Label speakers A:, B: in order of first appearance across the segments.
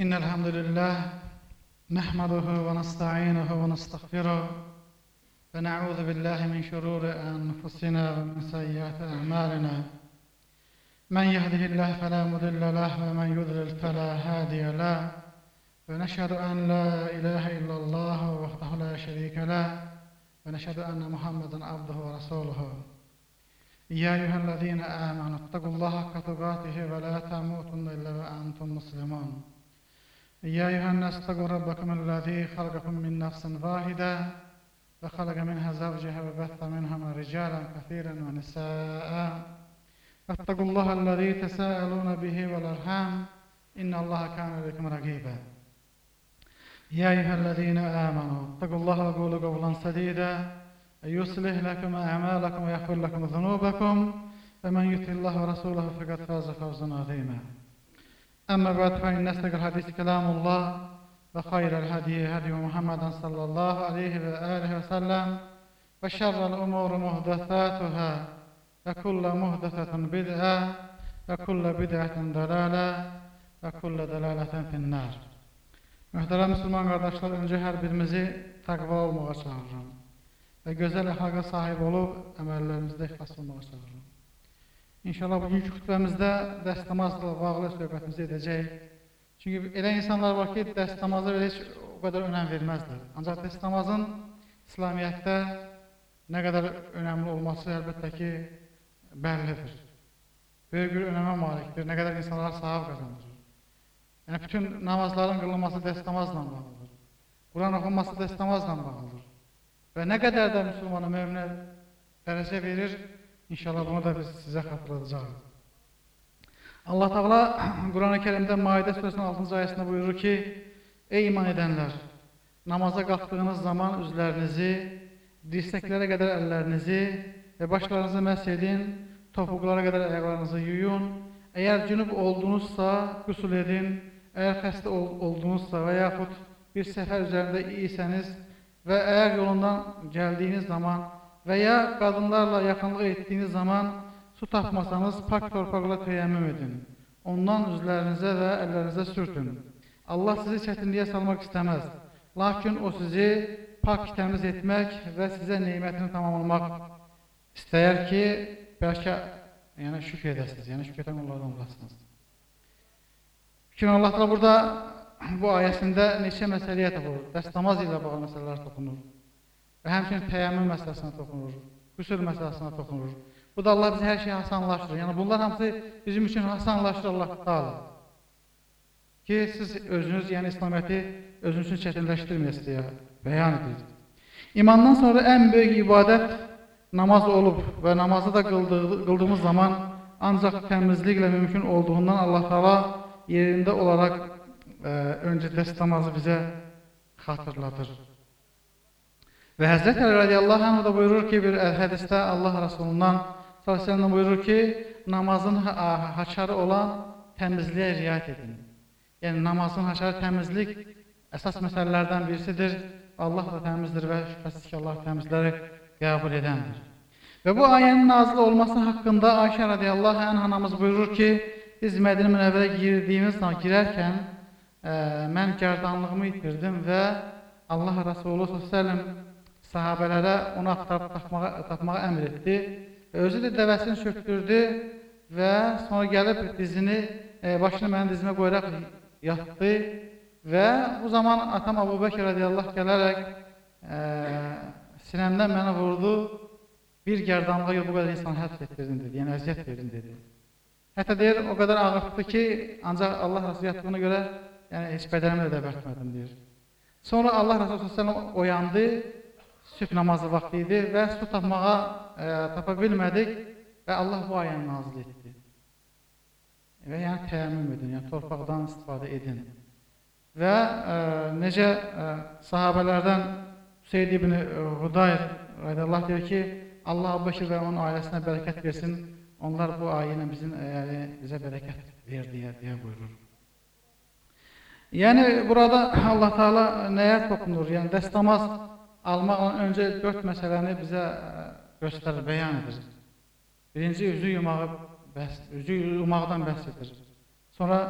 A: إن الحمد لله نحمده ونستعينه ونستغفره ونعوذ بالله من شرور أنفسنا ومن سيئات أعمالنا. من يهده الله فلا مضل له ومن يضلل فلا هادي له. ونشهد أن لا إله إلا الله وحده لا شريك له. ونشهد أن محمدا عبده ورسوله. يا أيها الذين آمنوا اتقوا الله حق تقاته ولا تموتن إلا وأنتم مسلمون. يا أيها الناس اتقوا ربكم الذي خلقكم من نفس واحدة وخلق منها زوجها وبث منهما رجالا كثيرا ونساء. واتقوا الله الذي تساءلون به والأرحام. إن الله كان بكم رقيبا. يا أيها الذين آمنوا اتقوا الله وقولوا قولا سديدا. يصلح لكم أعمالكم ويغفر لكم ذنوبكم. ومن يطع الله ورسوله فقد فاز فوزا عظيما. أما بعد فإن أصدق الحديث كلام الله وخير الهدي هدي محمد صلى الله عليه وآله وسلم وشر الأمور محدثاتها وكل محدثة بدعة وكل بدعة ضلالة وكل ضلالة في النار Mühtərəm Müslüman qardaşlar, öncə hər birimizi təqva olmağa çağırıram və gözəl əxlaqa sahib olub əməllərimizdə ixlas olmağa çağırıram. İnşallah bugünkü xütbəmizdə dəst namazla bağlı söhbətimizi edəcəyik. Çünki elə insanlar var ki, dəst namaza heç o qədər önəm verməzlər. Ancaq dəst namazın İslamiyyətdə nə qədər önəmli olması əlbəttə ki, bəllidir. Böyük bir önəmə malikdir, nə qədər insanlar sahib qazanır. Yəni, bütün namazların qılınması dəst namazla bağlıdır. Quran oxunması dəst namazla bağlıdır. Və nə qədər də müsəlmana, möminə dərəcə verir, inşallah bunu da biz sizə xatırladacağıq. Allah Teala Quran-ı Kerimdə Maidə surəsinin 6-cı ayəsində buyurur ki, Ey iman edənlər, namaza qalxdığınız zaman üzlərinizi, dirsəklərə qədər əllərinizi və başlarınızı məhz edin, topuqlara qədər ayaqlarınızı yuyun, əgər cünub oldunuzsa, qüsul edin, əgər xəstə ol oldunuzsa və yaxud bir səfər üzərində isəniz və əgər yolundan gəldiyiniz zaman və ya qadınlarla yaxınlıq etdiyiniz zaman su tapmasanız, pak torpaqla teyəmmüm edin. Ondan üzlərinizə və əllərinizə sürtün. Allah sizi çətinliyə salmaq istəməz. Lakin o sizi pak təmiz etmək və sizə neymətini tamamlamaq istəyər ki, bəlkə yəni şükür edəsiniz, yəni şükür edən onlardan olasınız. Fikrin Allah da burada bu ayəsində neçə məsələyə toxunur. Dəst namaz ilə bağlı məsələlər toxunur. Və həmçinin təyyəmmüm məsələsinə toxunur. Qüsül məsələsinə toxunur. Bu da Allah bizə hər şeyi asanlaşdırır. Yəni bunlar hamısı bizim üçün asanlaşdırır Allah Taala. Ki siz özünüz, yəni İslamiyyəti özünüz üçün çətinləşdirməyəsiniz deyə bəyan edir. İmandan sonra ən böyük ibadət namaz olub və namazı da qıldığı, qıldığımız zaman ancaq təmizliklə mümkün olduğundan Allah Taala yerində olaraq ə, öncə dəst namazı bizə xatırladır. Və Həzrət Əli radiyallahu anh da buyurur ki, bir hədisdə Allah Rasulundan sallallahu buyurur ki, namazın haçarı olan təmizliyə riayət edin. Yəni namazın haçarı təmizlik əsas məsələlərdən birisidir. Allah da təmizdir və şübhəsiz ki, Allah təmizləri qəbul edəndir. Və bu ayənin nazil olması haqqında Ayşə radiyallahu anh anamız buyurur ki, biz Mədinə Münəvvərə girdiyimiz zaman girərkən ə, mən gərdanlığımı itirdim və Allah Rasulü sallallahu sahabələrə onu axtarıb tapmağa, tapmağa əmr etdi. Özü də dəvəsini söktürdü və sonra gəlib dizini, e, başını mənim dizimə qoyaraq yatdı və bu zaman atam Əbu Bəkir radiyallahu gələrək e, sinəmdən mənə vurdu, bir gərdanlığa yox, bu qədər insan həbs etdirdin dedi, yəni əziyyət verdin dedi. Hətta deyir, o qədər ağırtdı ki, ancaq Allah Rasulü yatdığına görə yəni heç bədənimlə də bərtmədim deyir. Sonra Allah Rasulü sallallahu oyandı, sübh namazı vaxtı idi və su tapmağa e, tapa bilmədik və Allah bu ayəni nazil etdi. Və yəni təyyəmmüm edin, yəni torpaqdan istifadə edin. Və e, necə e, sahabələrdən Hüseyd ibn Hudayr radiyallahu deyir ki, Allah Əbəkir və onun ailəsinə bərəkət versin. Onlar bu ayə ilə bizim yəni bizə bərəkət ver deyə, deyə buyurur. Yəni burada Allah Taala nəyə toxunur? Yəni dəst namaz almaqla öncə dörd məsələni bizə göstərir, bəyan edir. Birinci üzü yumağı bəhs, üzü yumaqdan bəhs edir. Sonra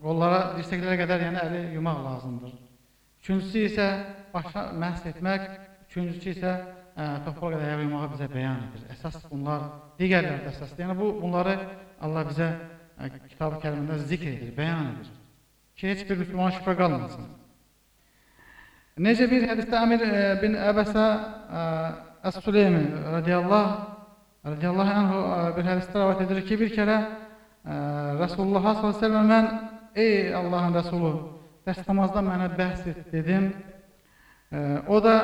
A: qollara, dirsəklərə qədər yəni əli yumaq lazımdır. Üçüncüsü isə başa məhs etmək, üçüncüsü isə ə, topuğa qədər ayağı yumağı bizə bəyan edir. Əsas bunlar digərləri də əsasdır. Yəni bu bunları Allah bizə ə, kitab-ı kərimində zikr edir, bəyan edir. Ki heç bir müsəlman şübhə qalmasın. Necə bir hədisdə Əmir ə, bin Əbəsə Əs-Süleymi radiyallahu radiyallahu anhu bir hədisdə rivayet edir ki, bir kərə Rasulullah sallallahu əleyhi və səlləm mən ey Allahın Rəsulu dəstəmazdan mənə bəhs et dedim. O da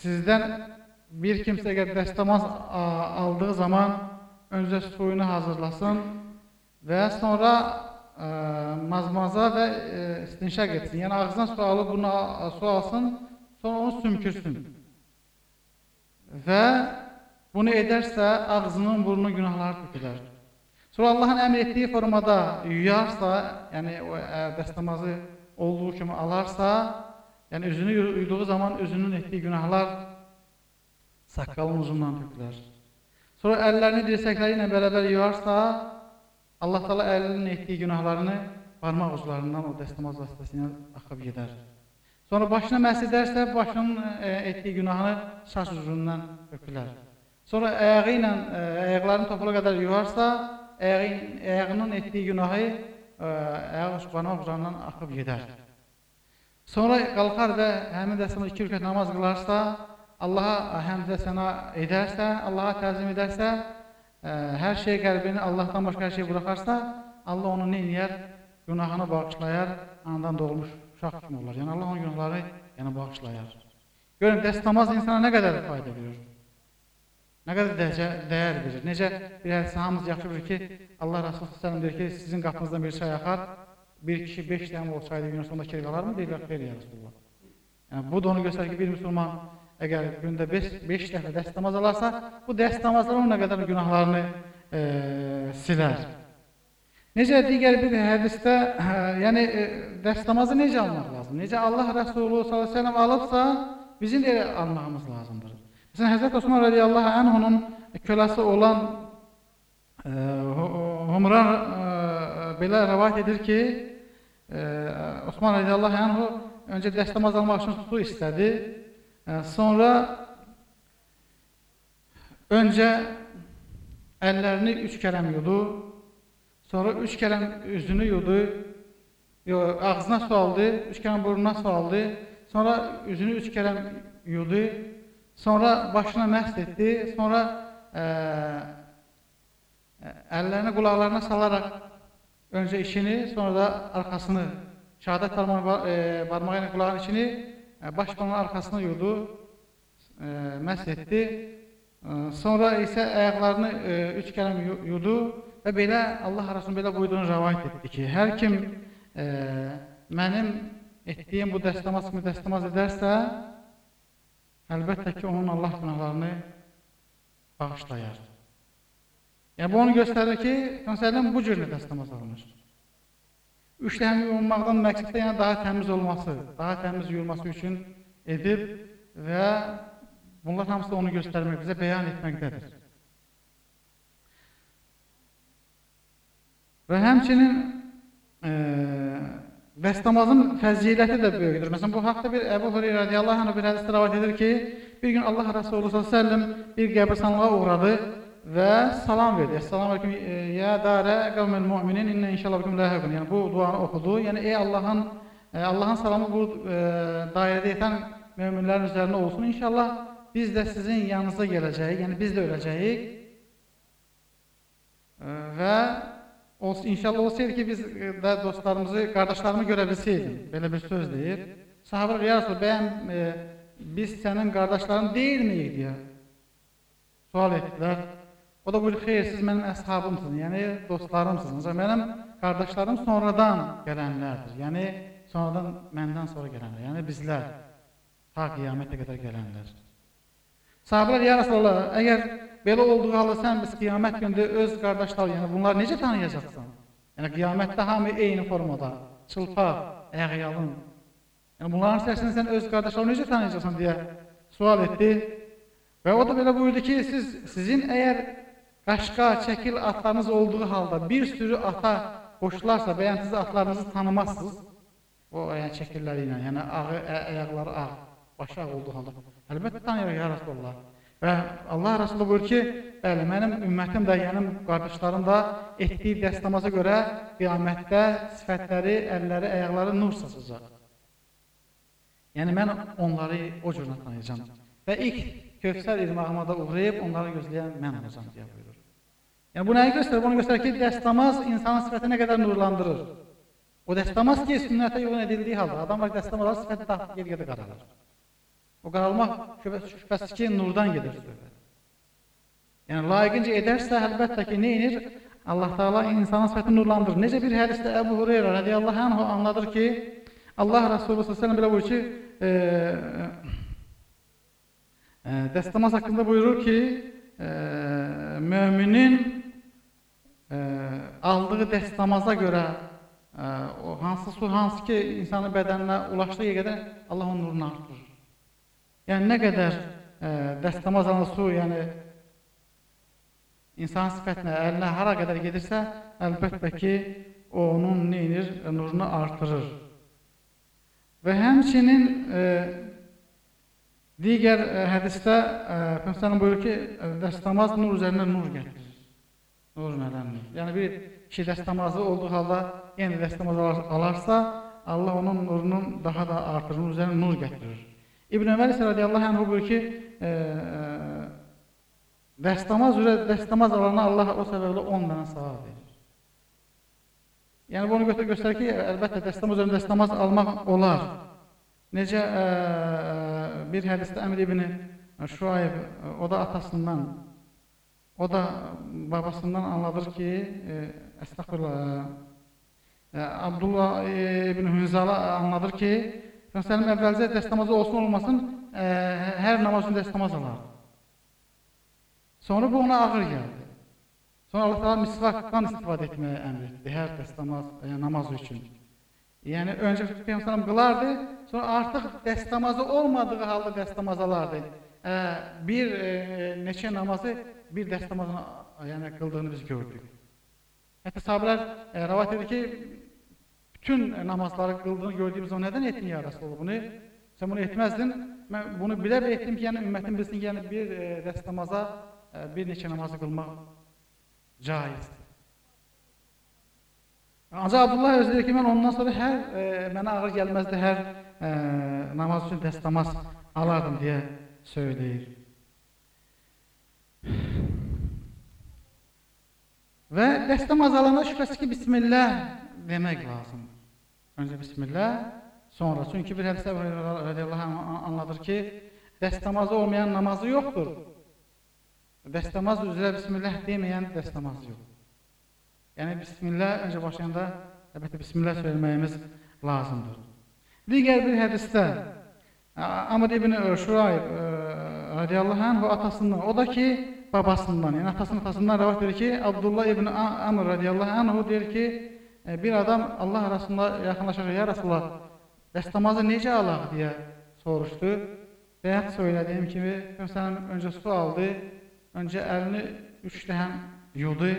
A: sizdən bir kimsə əgər dəstəmaz aldığı zaman öncə suyunu hazırlasın və sonra mazmaza və e, istinşaq etsin. Yəni ağzına su alıb bunu su alsın, sonra onu sümkürsün. Və bunu edərsə ağzının, burnunun günahları tökülər. Sonra Allahın əmr etdiyi formada yuyarsa, yəni o dəstəmazı olduğu kimi alarsa, yəni üzünü yuyduğu zaman özünün etdiyi günahlar saqqalın uzundan tökülər. Sonra əllərini dirsəkləri ilə bərabər yuyarsa, Allah Taala əlinin etdiyi günahlarını barmaq uclarından o dəstəmaz vasitəsilə axıb gedər. Sonra başına məhs edərsə, başının ə, etdiyi günahını saç ucundan tökülər. Sonra ayağı ilə ə, ayaqlarını topuğa qədər yuyarsa, ayağının etdiyi günahı ayaq uçqanmaq uclarından axıb gedər. Sonra qalxar və həmin dəstəmə iki rükət namaz qılarsa, Allaha həmdə səna edərsə, Allaha təzim edərsə, hər şey qəlbini Allahdan başqa hər şey buraxarsa, Allah onu nə edər? Günahını bağışlayar, anadan doğulmuş uşaq kimi olar. Yəni Allah onun günahları yəni bağışlayar. Görün, dəst namaz insana nə qədər fayda verir? Nə qədər dəyər, dəyər verir. Necə bir hədisi hamımız yaxşı bilir ki, Allah Rasulü sallallahu deyir ki, sizin qapınızdan bir çay axar, bir kişi 5 dəmə olsaydı gün sonunda keyif alarmı? Deyirlər, xeyr ya Rasulullah. Yəni, bu da onu göstərir ki, bir müsəlman əgər gündə 5 dəfə dəst namaz alarsa, bu dəst namazlar nə qədər günahlarını e, silər. Necə digər bir hədisdə, ə, yəni e, dəst namazı necə almaq lazım? Necə Allah Rəsulü sallallahu əleyhi və səlləm alıbsa, bizim də almağımız lazımdır. Məsələn, Həzrət Osman radiyallahu anhunun köləsi olan e, Humran e, belə rəvayət edir ki, e, Osman radiyallahu anhu öncə dəstəmaz almaq üçün su istədi. Sonra öncə əllərini üç kərəm yudu, sonra üç kərəm üzünü yudu, yox, ağzına su aldı, üç kərəm burnuna su aldı, sonra üzünü üç kərəm yudu, Sonra başına məhz etdi, sonra ə, əllərini qulaqlarına salaraq öncə işini, sonra da arxasını, şəhadət barmağı ilə qulağın içini, e, baş barmağın arxasını yudu, e, məhz etdi. E, sonra isə ayaqlarını üç kələm yudu və belə Allah arasında belə buyduğunu rəvayət etdi ki, hər kim mənim etdiyim bu dəstəmaz kimi dəstəmaz edərsə, əlbəttə ki, onun Allah günahlarını bağışlayar. Yəni, bu onu göstərir ki, Peyğəmbər bu cür nəfəs namaz almış. Üç dəfə yuyulmaqdan məqsəd yəni daha təmiz olması, daha təmiz yuyulması üçün edib və bunlar hamısı onu göstərmək, bizə bəyan etməkdədir. Və həmçinin e, Dəstəmazın fəziləti də böyükdür. Məsələn, bu haqda bir Əbu Hüreyrə radiyallahu anh bir hədisdə rivayet edir ki, bir gün Allah Resulü sallallahu bir qəbirstanlığa uğradı və salam verdi. Esselamu aleyküm e, ya darə qavmel mu'minin inna inşallah bikum lahaqun. Yəni bu duanı oxudu. Yəni ey Allahın e, Allahın salamı bu e, dairədə yatan möminlərin üzərində olsun. İnşallah biz də sizin yanınıza gələcəyik. Yəni biz də öləcəyik. Və Olsun, inşallah olsaydı ki, biz də dostlarımızı, qardaşlarımı görə bilsəydim. Belə bir söz deyir. Sahabələr, ya Rasul, bəyəm, e, biz sənin qardaşların deyilməyik deyə sual etdilər. O da buyur, xeyr, siz mənim əshabımsınız, yəni dostlarımsınız. Mənim qardaşlarım sonradan gələnlərdir. Yəni, sonradan məndən sonra gələnlər. Yəni, bizlər, ta qiyamətə qədər gələnlər. Sahabələr, ya Rasulallah, əgər belə olduğu halda sən biz qiyamət gündə öz qardaşlar, yəni bunları necə tanıyacaqsan? Yəni qiyamətdə hamı eyni formada, çılpaq, ayaqyalın. Yəni bunların içərisində sən öz qardaşlarını necə tanıyacaqsan deyə sual etdi. Və o da belə buyurdu ki, siz sizin əgər qaşqa, çəkil atlarınız olduğu halda bir sürü ata qoşularsa və yəni siz atlarınızı tanımazsınız, o yəni şəkilləri ilə, yəni ağı, ayaqları ağ, başı ağ olduğu halda. Əlbəttə tanıyırıq ya Rasulullah. Və Allah Rasulü buyurur ki, bəli, mənim ümmətim də, yəni qardaşlarım da etdiyi dəstəmaza görə qiyamətdə sifətləri, əlləri, ayaqları nur saçacaq. Yəni mən onları o cür tanıyacağam. Və ilk Kövsər irmağıma da uğrayıb onları gözləyən mən olacağam deyə buyurur. Yəni bu nəyi göstərir? Bunu göstərir ki, dəstəmaz insanın sifətini nə qədər nurlandırır. O dəstəmaz ki, sünnətə uyğun edildiyi halda adam var dəstəmazlar sifəti daha geri-gedə qaralır. O qaralmaq şübhəsiz ki, nurdan gedir söhbət. Yəni layiqincə edərsə, əlbəttə ki, nə edir? Allah Taala insanın sifətini nurlandırır. Necə bir hədisdə Əbu Hüreyrə radiyallahu anhu anladır ki, Allah Resulü sallallahu əleyhi belə buyurur ki, e, e, dəstəmaz haqqında buyurur ki, e, müminin e, aldığı dəstəmaza görə e, o hansı su hansı ki insanın bədəninə ulaşdığı qədər Allah onun nurunu artırır. Yəni nə qədər e, dəstəmaz alan su, yəni insan sifətinə, əlinə hara qədər gedirsə, əlbəttə ki, o onun neyinir, nurunu artırır. Və həmçinin e, digər e, hədisdə e, Peyğəmbər buyurur ki, e, dəstəmaz nur üzərinə nur gətirir. Nur nədəndir? Yəni bir kişi dəstəmazı olduğu halda yenə dəstəmaz alarsa, Allah onun nurunun daha da artırır, üzərinə nur gətirir. İbn Ömər isə radiyallahu anh buyurur ki, e, dəstəmaz üzrə dəstəmaz alana Allah o səbəblə 10 dənə savab verir. Yəni bunu götür göstərir ki, əlbəttə dəstəmaz üzrə dəstəmaz almaq olar. Necə e, bir hədisdə Əmr ibn Şuayb o da atasından o da babasından anladır ki, e, əstəğfirullah e, Abdullah ibn Hünzala anladır ki, Peyğəmbərin əvvəlcə dəstəmazı olsun olmasın, ə, hər namaz üçün dəstəmaz alardı. Sonra bu ona ağır gəldi. Sonra Allah Taala misvakdan istifadə etməyə əmr etdi hər dəstəmaz, yəni namaz üçün. Yəni öncə Peyğəmbər qılardı, sonra artıq dəstəmazı olmadığı halda dəstəmaz alardı. Ə, bir ə, neçə namazı bir dəstəmazla yəni qıldığını biz gördük. Hətta sahabelər rivayet edir ki, bütün namazları qıldığını gördüyüm zaman nədən etdin ya Rasulullah bunu? Sən bunu etməzdin. Mən bunu bilə-bilə etdim ki, yəni ümmətin bilsin ki, yəni bir e, dəst namaza e, bir neçə namazı qılmaq caizdir. Ancaq Abdullah özü deyir ki, mən ondan sonra hər e, mənə ağır gəlməzdi, hər e, namaz üçün dəst namaz alardım deyə söyləyir. Və dəst namaz alanda şübhəsiz ki, Bismillah demək lazımdır. Öncə Bismillah, sonra. Çünki bir hədisdə radiyallahu anh anladır ki, dəstəmazı olmayan namazı yoxdur. Dəstəmaz üzrə Bismillah deməyən dəstəmaz yox. Yəni, Bismillah öncə başlayanda əlbəttə Bismillah söyləməyimiz lazımdır. Digər bir hədisdə Amr ibn Şurayb radiyallahu anh və atasından, o da ki, babasından, yəni atasının atasından rəvat verir ki, Abdullah ibn Amr radiyallahu anh deyir ki, E, bir adam Allah arasında yaxınlaşaraq, ya Rasulullah, dəstəmazı necə alaq deyə soruşdu. Bəyət söylədiyim kimi, Peyğəmbər öncə su aldı, öncə əlini üç dəhəm yudu,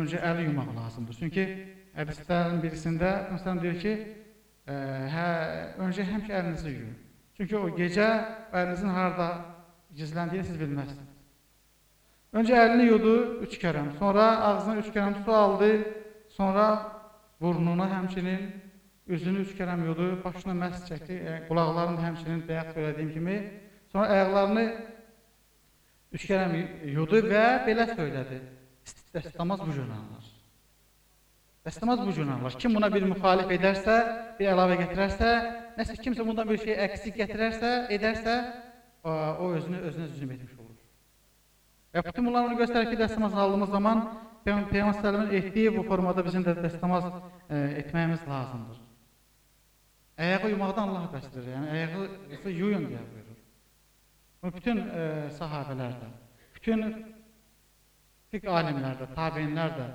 A: öncə əli yumaq lazımdır. Çünki hədislərin birisində Peyğəmbər deyir ki, e, hə, öncə həmişə əlinizi yuyun. Çünki o gecə əlinizin harada gizləndiyini siz bilməzsiniz. Öncə əlini yudu üç kərəm, sonra ağzına üç kərəm su aldı, Sonra burnuna həmçinin üzünü üç kərəm yudu, başına məhz çəkdi, e, qulaqlarını həmçinin bəyək söylədiyim kimi. Sonra ayaqlarını üç kərəm yudu və belə söylədi. Dəstəmaz bu cür alınır. Dəstəmaz bu cür alınır. Kim buna bir müxalif edərsə, bir əlavə gətirərsə, nəsə kimsə bundan bir şey əksik gətirərsə, edərsə, o özünü özünə zülm etmiş olur. Və bütün bunlar onu göstərir ki, dəstəmaz aldığımız zaman Peyğəmbərin etdiyi bu formada bizim də dəstəmaz e, etməyimiz lazımdır. Ayağı yumaqdan Allah bəsdir. Yəni ayağı yuyun deyə buyurur. Bu bütün e, sahabelərdə, bütün fiqh alimlərdə, tabeinlər də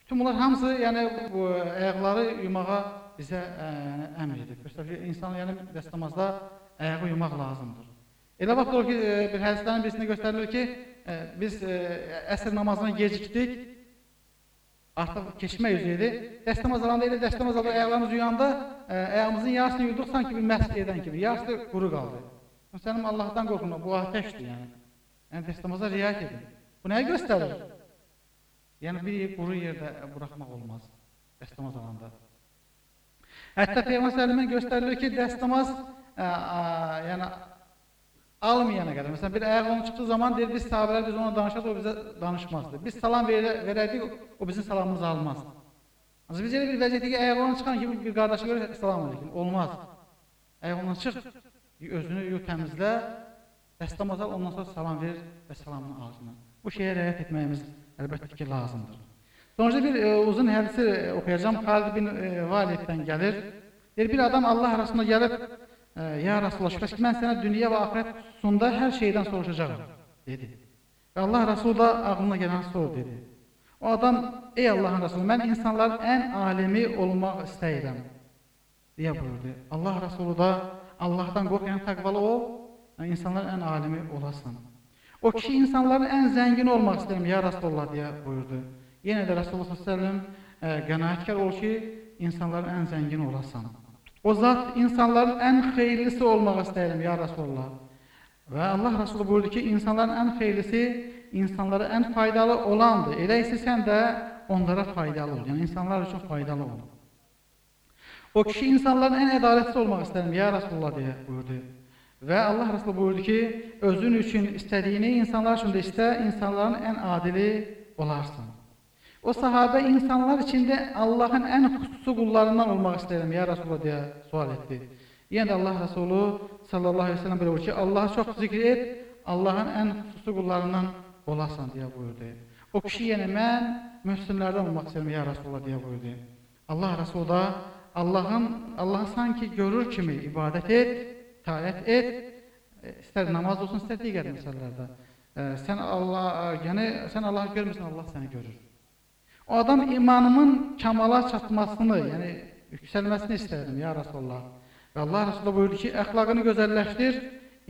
A: bütün bunlar hamısı yəni bu ayaqları yumağa bizə ə, yəni, əmr edir. Göstərir ki, insan yəni dəstəmazda ayağı yumaq lazımdır. Elə vaxt olur ki, e, bir hədislərin birisində göstərilir ki, biz əsr namazına gecikdik. Artıq keçmək üzrə idi. Dəstəmaz alanda elə dəstəmaz alanda ayaqlarımız yuyanda ə, ayağımızın yarısını yuyduq sanki bir məhv edən kimi. Yarısı quru qaldı. Məsələn Allahdan qorxun, bu atəşdir yəni. Yəni dəstəmaza riayət edin. Bu nəyi göstərir? Yəni bir quru yerdə buraxmaq olmaz dəstəmaz alanda. Hətta Peyğəmbər sallallahu göstərilir ki, dəstəmaz ə, ə, yəni almayana qədər. Məsələn, bir ayaq onun çıxdığı zaman deyir, biz sahabələr biz ona danışarıq, o bizə danışmazdı. Biz salam verə, verərdik, o bizim salamımızı almazdı. Ancaq biz elə bir vəziyyətdə ki, ayaq ondan çıxan kimi bir qardaşa görə salam aleyküm. Olmaz. Ayaq ondan çıx, özünü yu təmizlə, dəstəmaz al, ondan sonra salam ver və salamını ağzına. Bu şeyə riayət etməyimiz əlbəttə ki, lazımdır. Sonuçta bir e, uzun hədisi e, oxuyacağım. Xalid bin e, Validdən gəlir. Deyir, bir adam Allah arasında gəlib Ya Rasulullah, şübhəsiz mən sənə dünya və axirət hususunda hər şeydən soruşacağam, dedi. Və Allah Rasulü da ağlına gələn sor, dedi. O adam, ey Allahın Rasulü, mən insanların ən alimi olmaq istəyirəm, deyə buyurdu. Allah Rasulü da Allahdan qorx, yəni təqvalı ol, insanların ən alimi olasan. O kişi insanların ən zəngin olmaq istəyirəm, ya Rasulullah, deyə buyurdu. Yenə də Rasulullah s.ə.v qənaətkar ol ki, insanların ən zəngin olasan. O zat insanların ən xeyirlisi olmaq istəyirəm ya Rasulullah. Və Allah Rasulü buyurdu ki, insanların ən xeyirlisi insanlara ən faydalı olandır. Elə isə sən də onlara faydalı ol. Yəni insanlar üçün faydalı ol. O kişi insanların ən ədalətli olmaq istəyirəm ya Rasulullah deyə buyurdu. Və Allah Rasulü buyurdu ki, özün üçün istədiyini insanlar üçün də istə, insanların ən adili olarsan. O sahabə insanlar içində Allahın ən xüsusi qullarından olmaq istəyirəm, ya Rasulullah deyə sual etdi. Yəni də Allah Rasulü sallallahu əleyhi və səlləm belə buyurdu ki, Allahı çox zikr et, Allahın ən xüsusi qullarından olasan deyə buyurdu. O kişi yəni mən möhsinlərdən olmaq istəyirəm, ya Rasulullah deyə buyurdu. Allah Rasulü da Allahın Allahı sanki görür kimi ibadət et, itaət et, e, istər namaz olsun, istər digər məsələlərdə. E, sən Allah, yəni sən Allahı görmürsən, Allah səni görür. O adam imanımın kamala çatmasını, yəni yüksəlməsini istərdim ya Rasulullah. Və Allah Resulü buyurdu ki, əxlaqını gözəlləşdir,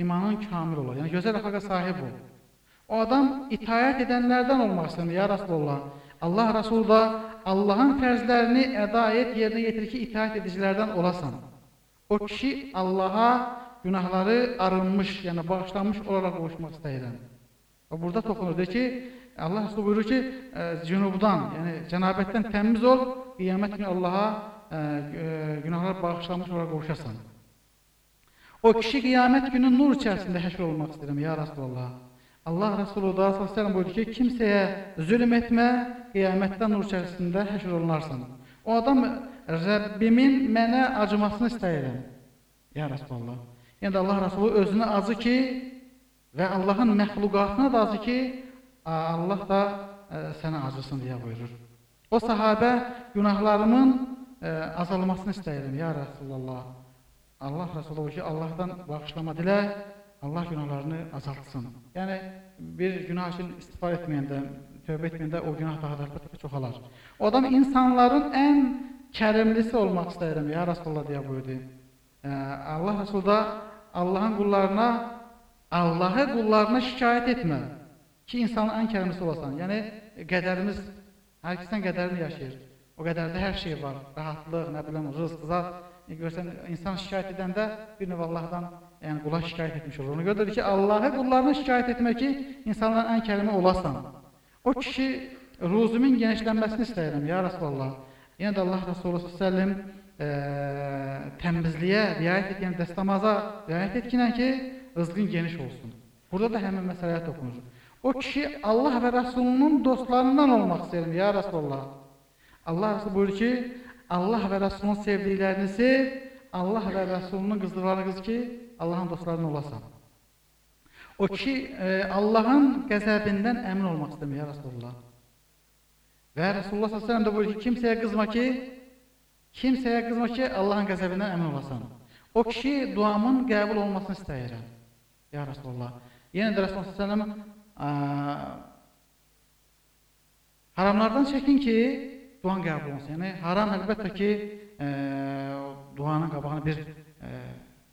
A: imanın kamil olar. Yəni gözəl əxlaqa sahib ol. O adam itayət edənlərdən olmaq istəyir ya Rasulullah. Allah Resulü da Allahın fərzlərini əda et, yerinə yetir ki, itayət edicilərdən olasan. O kişi Allaha günahları arınmış, yəni bağışlanmış olaraq qovuşmaq istəyirəm. Və burada toxunur, deyir ki, Allah Resulü buyurur ki, e, cünubdan, yəni cənabətdən təmiz ol, qiyamət günü Allaha e, e, günahlar bağışlanmış olaraq qovuşasan. O kişi qiyamət günü nur içərisində həşr olmaq istəyirəm, ya Resulullah. Allah Resulü da s.ə.v buyurdu ki, kimsəyə zülm etmə, qiyamətdə nur içərisində həşr olunarsan. O adam, Rəbbimin mənə acımasını istəyirəm, ya Resulullah. Yəni Allah Resulü özünə acı ki, və Allahın məxluqatına da acı ki, Allah da ə, e, sənə acısın deyə buyurur. O sahabə günahlarımın ə, e, azalmasını istəyirəm ya Rasulullah. Allah Resulü ki, Allahdan bağışlama dilə, Allah günahlarını azaltsın. Yəni bir günah üçün istifadə etməyəndə, tövbə etməyəndə o günah daha da çoxalar. O adam insanların ən kərimlisi olmaq istəyirəm ya Rasulullah deyə buyurdu. Ə, Allah Resulü da Allahın qullarına Allahı qullarına şikayət etmə ki, insanın ən kərimlisi olasan. Yəni, qədərimiz, hər kəsən qədərini yaşayır. O qədərdə hər şey var. Rahatlıq, nə biləm, rızq, zat. Görsən, insan şikayət edəndə bir növ Allahdan yəni qula şikayət etmiş olur. Ona görə ki, Allahı qullarına şikayət etmək ki, insanların ən kərimi olasan. O kişi ruzumun genişlənməsini istəyirəm, ya Rasulallah. Yenə də Allah Rasulü s.ə.v e, təmizliyə riayət et, yəni dəstəmaza riayət etkinən ki, rızqın geniş olsun. Burada da həmin məsələyə toxunur. O kişi Allah və Rəsulunun dostlarından olmaq istəyir, ya Rasulullah. Allah Rəsulü buyurur ki, Allah və Rəsulunun sevdiklərini sev, Allah və Rəsulunun qızdıqları qız ki, Allahın dostlarından olasan. O kişi e, Allahın qəzəbindən əmin olmaq istəmir, ya Rasulullah. Və Rasulullah s.ə.v də buyurur ki, kimsəyə qızma ki, kimsəyə qızma ki, Allahın qəzəbindən əmin olasan. O kişi duamın qəbul olmasını istəyir, ya Rasulullah. Yenə də Rasulullah s.ə.v haramlardan çəkin ki, duan qəbul olunsun. Yəni, haram əlbəttə ki, e, duanın qabağını bir e,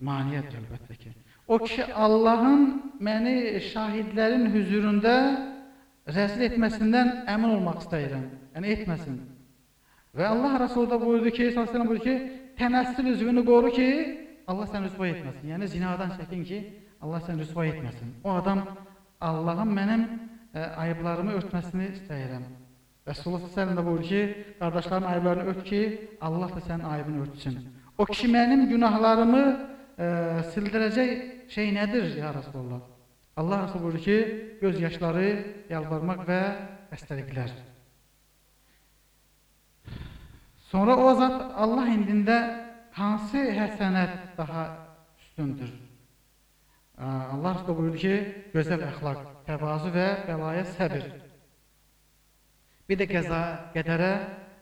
A: maniyyədir əlbəttə ki. O kişi Allahın məni şahidlərin hüzurunda rəzil etməsindən əmin olmaq istəyirəm. Yəni etməsin. Və Allah Rəsulü da buyurdu ki, sallallahu buyurdu ki, tənəssül üzvünü qoru ki, Allah səni rüsva etməsin. Yəni zinadan çəkin ki, Allah səni rüsva etməsin. O adam Allahın mənim ə, e, ayıblarımı örtməsini istəyirəm. Resulullah sallallahu da buyurdu ki, qardaşların ayıblarını ört ki, Allah da sənin ayıbını örtsün. O kişi mənim günahlarımı ə, e, sildirəcək şey nədir ya Resulullah? Allah Resulü buyurur ki, göz yaşları, yalvarmaq və xəstəliklər. Sonra o zat Allah indində hansı həsənət daha üstündür? Allah Resulü buyurdu ki, gözəl əxlaq, təvazı və bəlaya səbir. Bir də qəza, qədərə,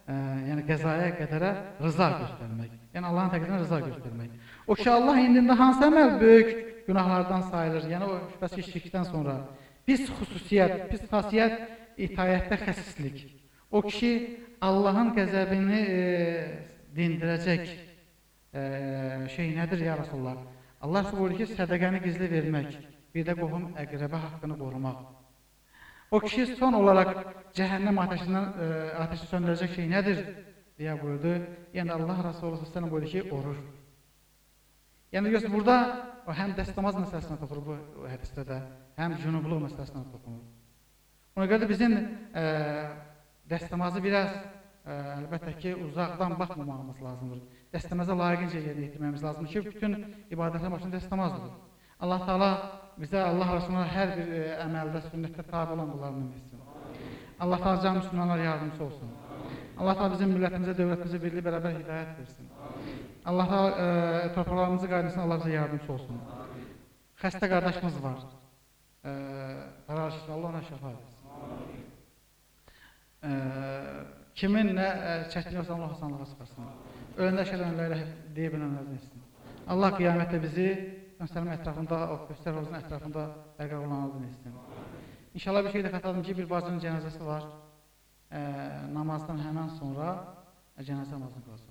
A: ə, yəni qəzaya qədərə rıza göstərmək. Yəni Allahın təqdirinə rıza göstərmək. O ki Allah indində hansı əməl böyük günahlardan sayılır. Yəni o şübhəsiz şirkdən sonra pis xüsusiyyət, pis xasiyyət itayətdə xəsislik. O kişi Allahın qəzəbini e, dindirəcək e, şey nədir ya Rasulullah? Allah buyurur ki, sədəqəni gizli vermək, bir də qohum əqrəbə haqqını qorumaq. O kişi son olaraq cəhənnəm ateşindən e, ateşi söndürəcək şey nədir? deyə buyurdu. Yəni Allah Rasulü sallallahu buyurdu ki, oruç. Yəni göz burada o həm dəstəmaz məsələsinə toxunur bu hədisdə də, həm cünubluq məsələsinə toxunur. Ona görə də bizim e, dəstəmazı biraz e, əlbəttə ki, uzaqdan baxmamamız lazımdır. Dəstəmaza layiqincə yerinə yetirmemiz lazımdır ki, bütün ibadətlər başında dəstəmazdır. Allah Taala bizə Allah Rasuluna hər bir e, əməldə, sünnətdə tabe olan qullarından etsin. Allah Taala cəmi müsəlmanlar yardımcısı olsun. Allah Taala bizim millətimizə, dövlətimizə birlik bərabər hidayət versin. Allah e, torpaqlarımızı qaydasın, Allah bizə yardımcı olsun. Xəstə qardaşımız var. E, Paralışda Allah ona şəfa versin. E, kimin nə e, çətin yoxsa Allah asanlığa çıxarsın. Öləndə şərənlərlə deyə bilənlərdən etsin. Allah qiyamətdə bizi göstərmə ətrafında, o göstər hovuzun ətrafında bəqa olanlardan etsin. İnşallah bir şey də xatırladım ki, bir bacının cənazəsi var. E, namazdan həmən sonra cənazə namazını qılacaq.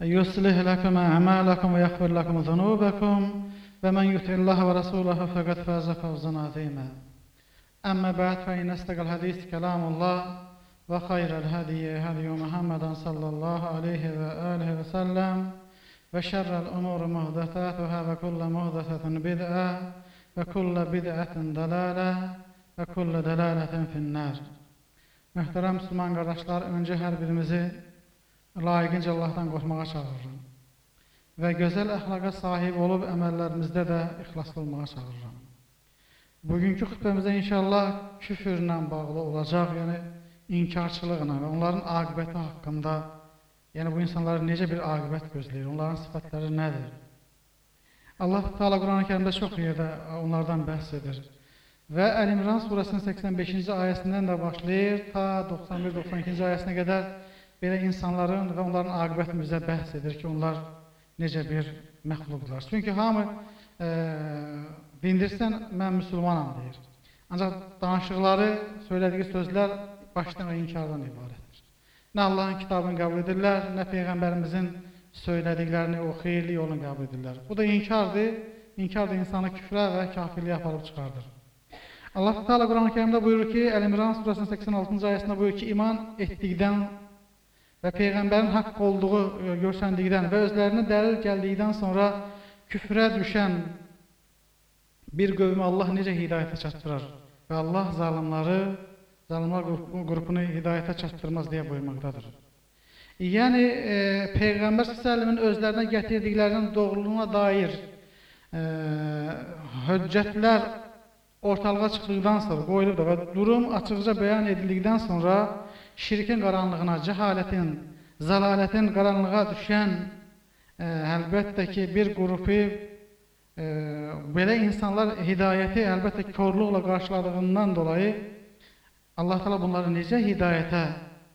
A: يصلح لكم أعمالكم ويغفر لكم ذنوبكم ومن يطع الله ورسوله فقد فاز فوزا عظيما. أما بعد فإن أصدق الحديث كلام الله وخير الهدي هدي محمد صلى الله عليه وآله وسلم وشر الأمور محدثاتها وكل محدثة بدعة وكل بدعة ضلالة وكل دلالة في النار. Muhterem Müslüman kardeşler, önce her birimizi layiqincə Allahdan qorxmağa çağırıram. Və gözəl əxlaqa sahib olub əməllərimizdə də ixlaslı olmağa çağırıram. Bugünkü xütbəmizdə inşallah küfürlə bağlı olacaq, yəni inkarçılıqla və onların aqibəti haqqında, yəni bu insanların necə bir aqibət gözləyir, onların sifətləri nədir? Allah Teala Quran-ı Kərimdə çox yerdə onlardan bəhs edir. Və Əl-İmran surəsinin 85-ci ayəsindən də başlayır, ta 91-92-ci ayəsinə qədər belə insanların və onların aqibəti bizə bəhs edir ki, onlar necə bir məxluqlar. Çünki hamı e, dindirsən, mən müsəlmanam deyir. Ancaq danışıqları, söylədiyi sözlər başdan və inkardan ibarətdir. Nə Allahın kitabını qəbul edirlər, nə Peyğəmbərimizin söylədiklərini, o xeyirli yolunu qəbul edirlər. Bu da inkardır. İnkar da insanı küfrə və kafirliyə aparıb çıxardır. Allah Teala Quran-ı Kərimdə buyurur ki, Əl-İmran surəsinin 86-cı ayəsində buyurur ki, iman etdikdən və peyğəmbərin haqq olduğu e, görsəndikdən və özlərinə dəlil gəldikdən sonra küfrə düşən bir qövmü Allah necə hidayətə çatdırar və Allah zalimları, zalimlar qrupunu hidayətə çatdırmaz deyə buyurmaqdadır. Yəni e, Peyğəmbər s.ə.v-in özlərinə gətirdiklərinin doğruluğuna dair e, höccətlər ortalığa çıxdıqdan sonra qoyulub da və durum açıqca bəyan edildikdən sonra şirkin qaranlığına, cəhalətin, zəlalətin qaranlığa düşən e, əlbəttə ki, bir qrupu e, belə insanlar hidayəti əlbəttə korluqla qarşıladığından dolayı Allah təala bunları necə hidayətə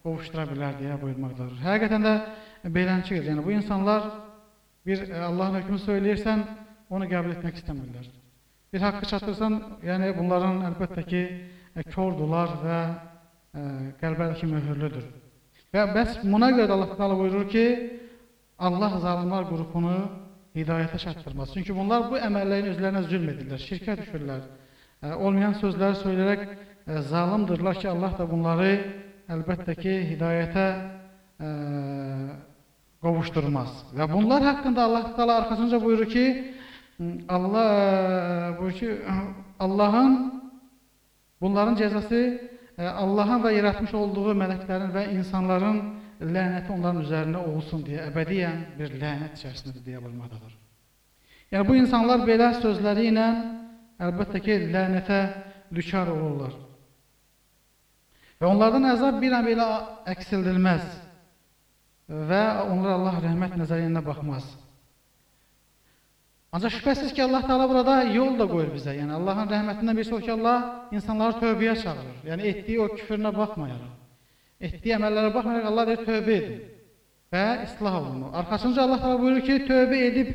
A: qovuşdura bilər deyə buyurmaqdadır. Həqiqətən də beləncədir. Yəni bu insanlar bir e, Allahın hökmünü söyləyirsən, onu qəbul etmək istəmirlər. Bir haqqı çatdırsan, yəni bunların əlbəttə ki, e, kordular və e, qəlbədəki möhürlüdür. Və bəs buna görə də Allah Teala buyurur ki, Allah zalimlar qrupunu hidayətə çatdırmaz. Çünki bunlar bu əməllərin özlərinə zülm edirlər, şirkə düşürlər. E, olmayan sözləri söyləyərək e, zalimdirlər ki, Allah da bunları əlbəttə ki, hidayətə e, qovuşdurmaz. Və bunlar haqqında Allah Teala arxasınca buyurur ki, Allah bu ki Allahın bunların cəzası Allahın və yaratmış olduğu mələklərin və insanların lənəti onların üzərinə olsun deyə əbədiyyən bir lənət içərisindədir deyə bilməkdədir. Yəni bu insanlar belə sözləri ilə əlbəttə ki, lənətə düçar olurlar. Və onlardan əzab bir an belə əksildilməz və onlara Allah rəhmət nəzəri ilə baxmaz. Ancaq şübhəsiz ki, Allah Teala burada yol da qoyur bizə. Yəni Allahın rəhmətindən birisi o ki, Allah insanları tövbəyə çağırır. Yəni etdiyi o küfrünə baxmayaraq, etdiyi əməllərə baxmayaraq Allah deyir tövbə edin və islah olunur. Arxasınca Allah Teala buyurur ki, tövbə edib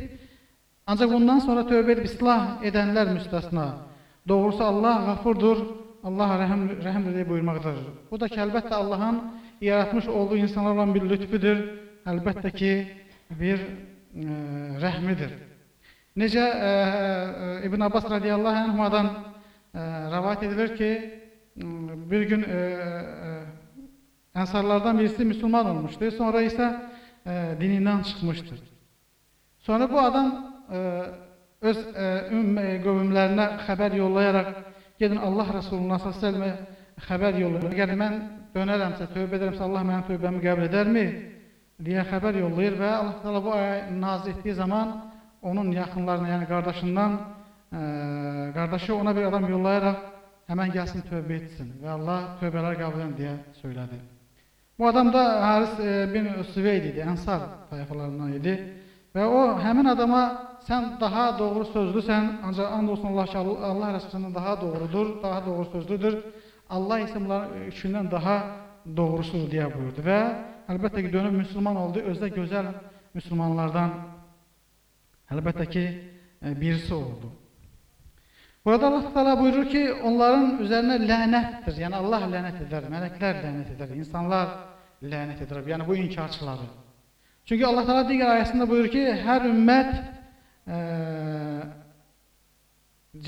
A: ancaq bundan sonra tövbə edib islah edənlər müstəsna. Doğrusu Allah qafurdur, Allah rəhim rəhimdir deyə buyurmaqdadır. Bu da ki, əlbəttə Allahın yaratmış olduğu insanlarla bir lütfüdür. Əlbəttə ki, bir e, rəhmidir. Necə ə, e, e, İbn Abbas radiyallahu anhumadan e, rəvayət edilir ki, bir gün ə, ənsarlardan birisi müsəlman olmuşdu. Sonra isə ə, dinindən çıxmışdı. Sonra bu adam ə, öz ə, üm qövmlərinə xəbər yollayaraq gedin Allah Rəsulullah sallallahu xəbər yollayır. Əgər mən dönərəmsə, tövbə edərəmsə Allah mənim tövbəmi qəbul edərmi? deyə xəbər yollayır və Allah Təala bu ayəni nazil etdiyi zaman onun yaxınlarına, yəni qardaşından ə, qardaşı ona bir adam yollayaraq həmən gəlsin tövbə etsin və Allah tövbələr qəbul edin deyə söylədi. Bu adam da Haris e, bin Süveyd idi, Ənsar tayfalarından idi və o həmin adama sən daha doğru sözlüsən, ancaq and olsun Allah ki, Allah Rəsulündən daha doğrudur, daha doğru sözlüdür. Allah isə bunların üçündən daha doğrusudur deyə buyurdu və əlbəttə ki, dönüb müsəlman oldu, özdə gözəl müsəlmanlardan Əlbəttə ki, e, birisi oldu. Burada Allah Teala buyurur ki, onların üzərinə lənətdir. Yəni Allah lənət edər, mələklər lənət edər, insanlar lənət edər. Yəni bu inkarçıları. Çünki Allah Teala digər ayəsində buyurur ki, hər ümmət e,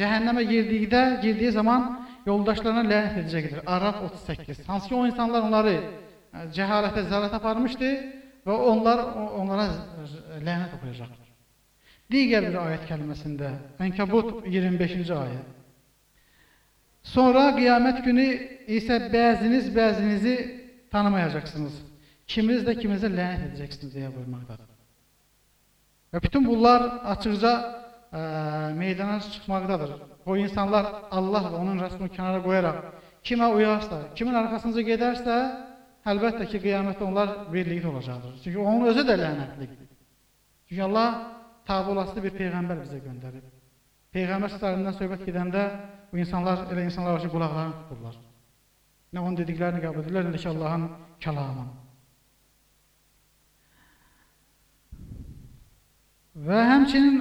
A: cəhənnəmə girdikdə, girdiyi zaman yoldaşlarına lənət edəcəkdir. Araf 38. Hansı ki o insanlar onları e, cəhalətə, zəlalət aparmışdı və onlar onlara lənət oxuyacaqdır. Digər bir ayət kəlməsində, Ənkabut 25-ci ayə. Sonra qiyamət günü isə bəziniz bəzinizi tanımayacaqsınız. Kiminiz də kiminizə lənət edəcəksiniz deyə buyurmaqdadır. Və bütün bunlar açıqca ə, meydana çıxmaqdadır. O insanlar Allah və onun rəsulunu kənara qoyaraq kimə uyarsa, kimin arxasınca gedərsə, əlbəttə ki, qiyamətdə onlar birlikdə olacaqdır. Çünki onun özü də lənətlidir. Çünki Allah tabi olası bir peyğəmbər bizə göndərib. Peyğəmbər sələrindən söhbət gedəndə bu insanlar elə insanlar var ki, qulaqlarını tuturlar. Nə onun dediklərini qəbul edirlər, nə də ki, Allahın kəlamı. Və həmçinin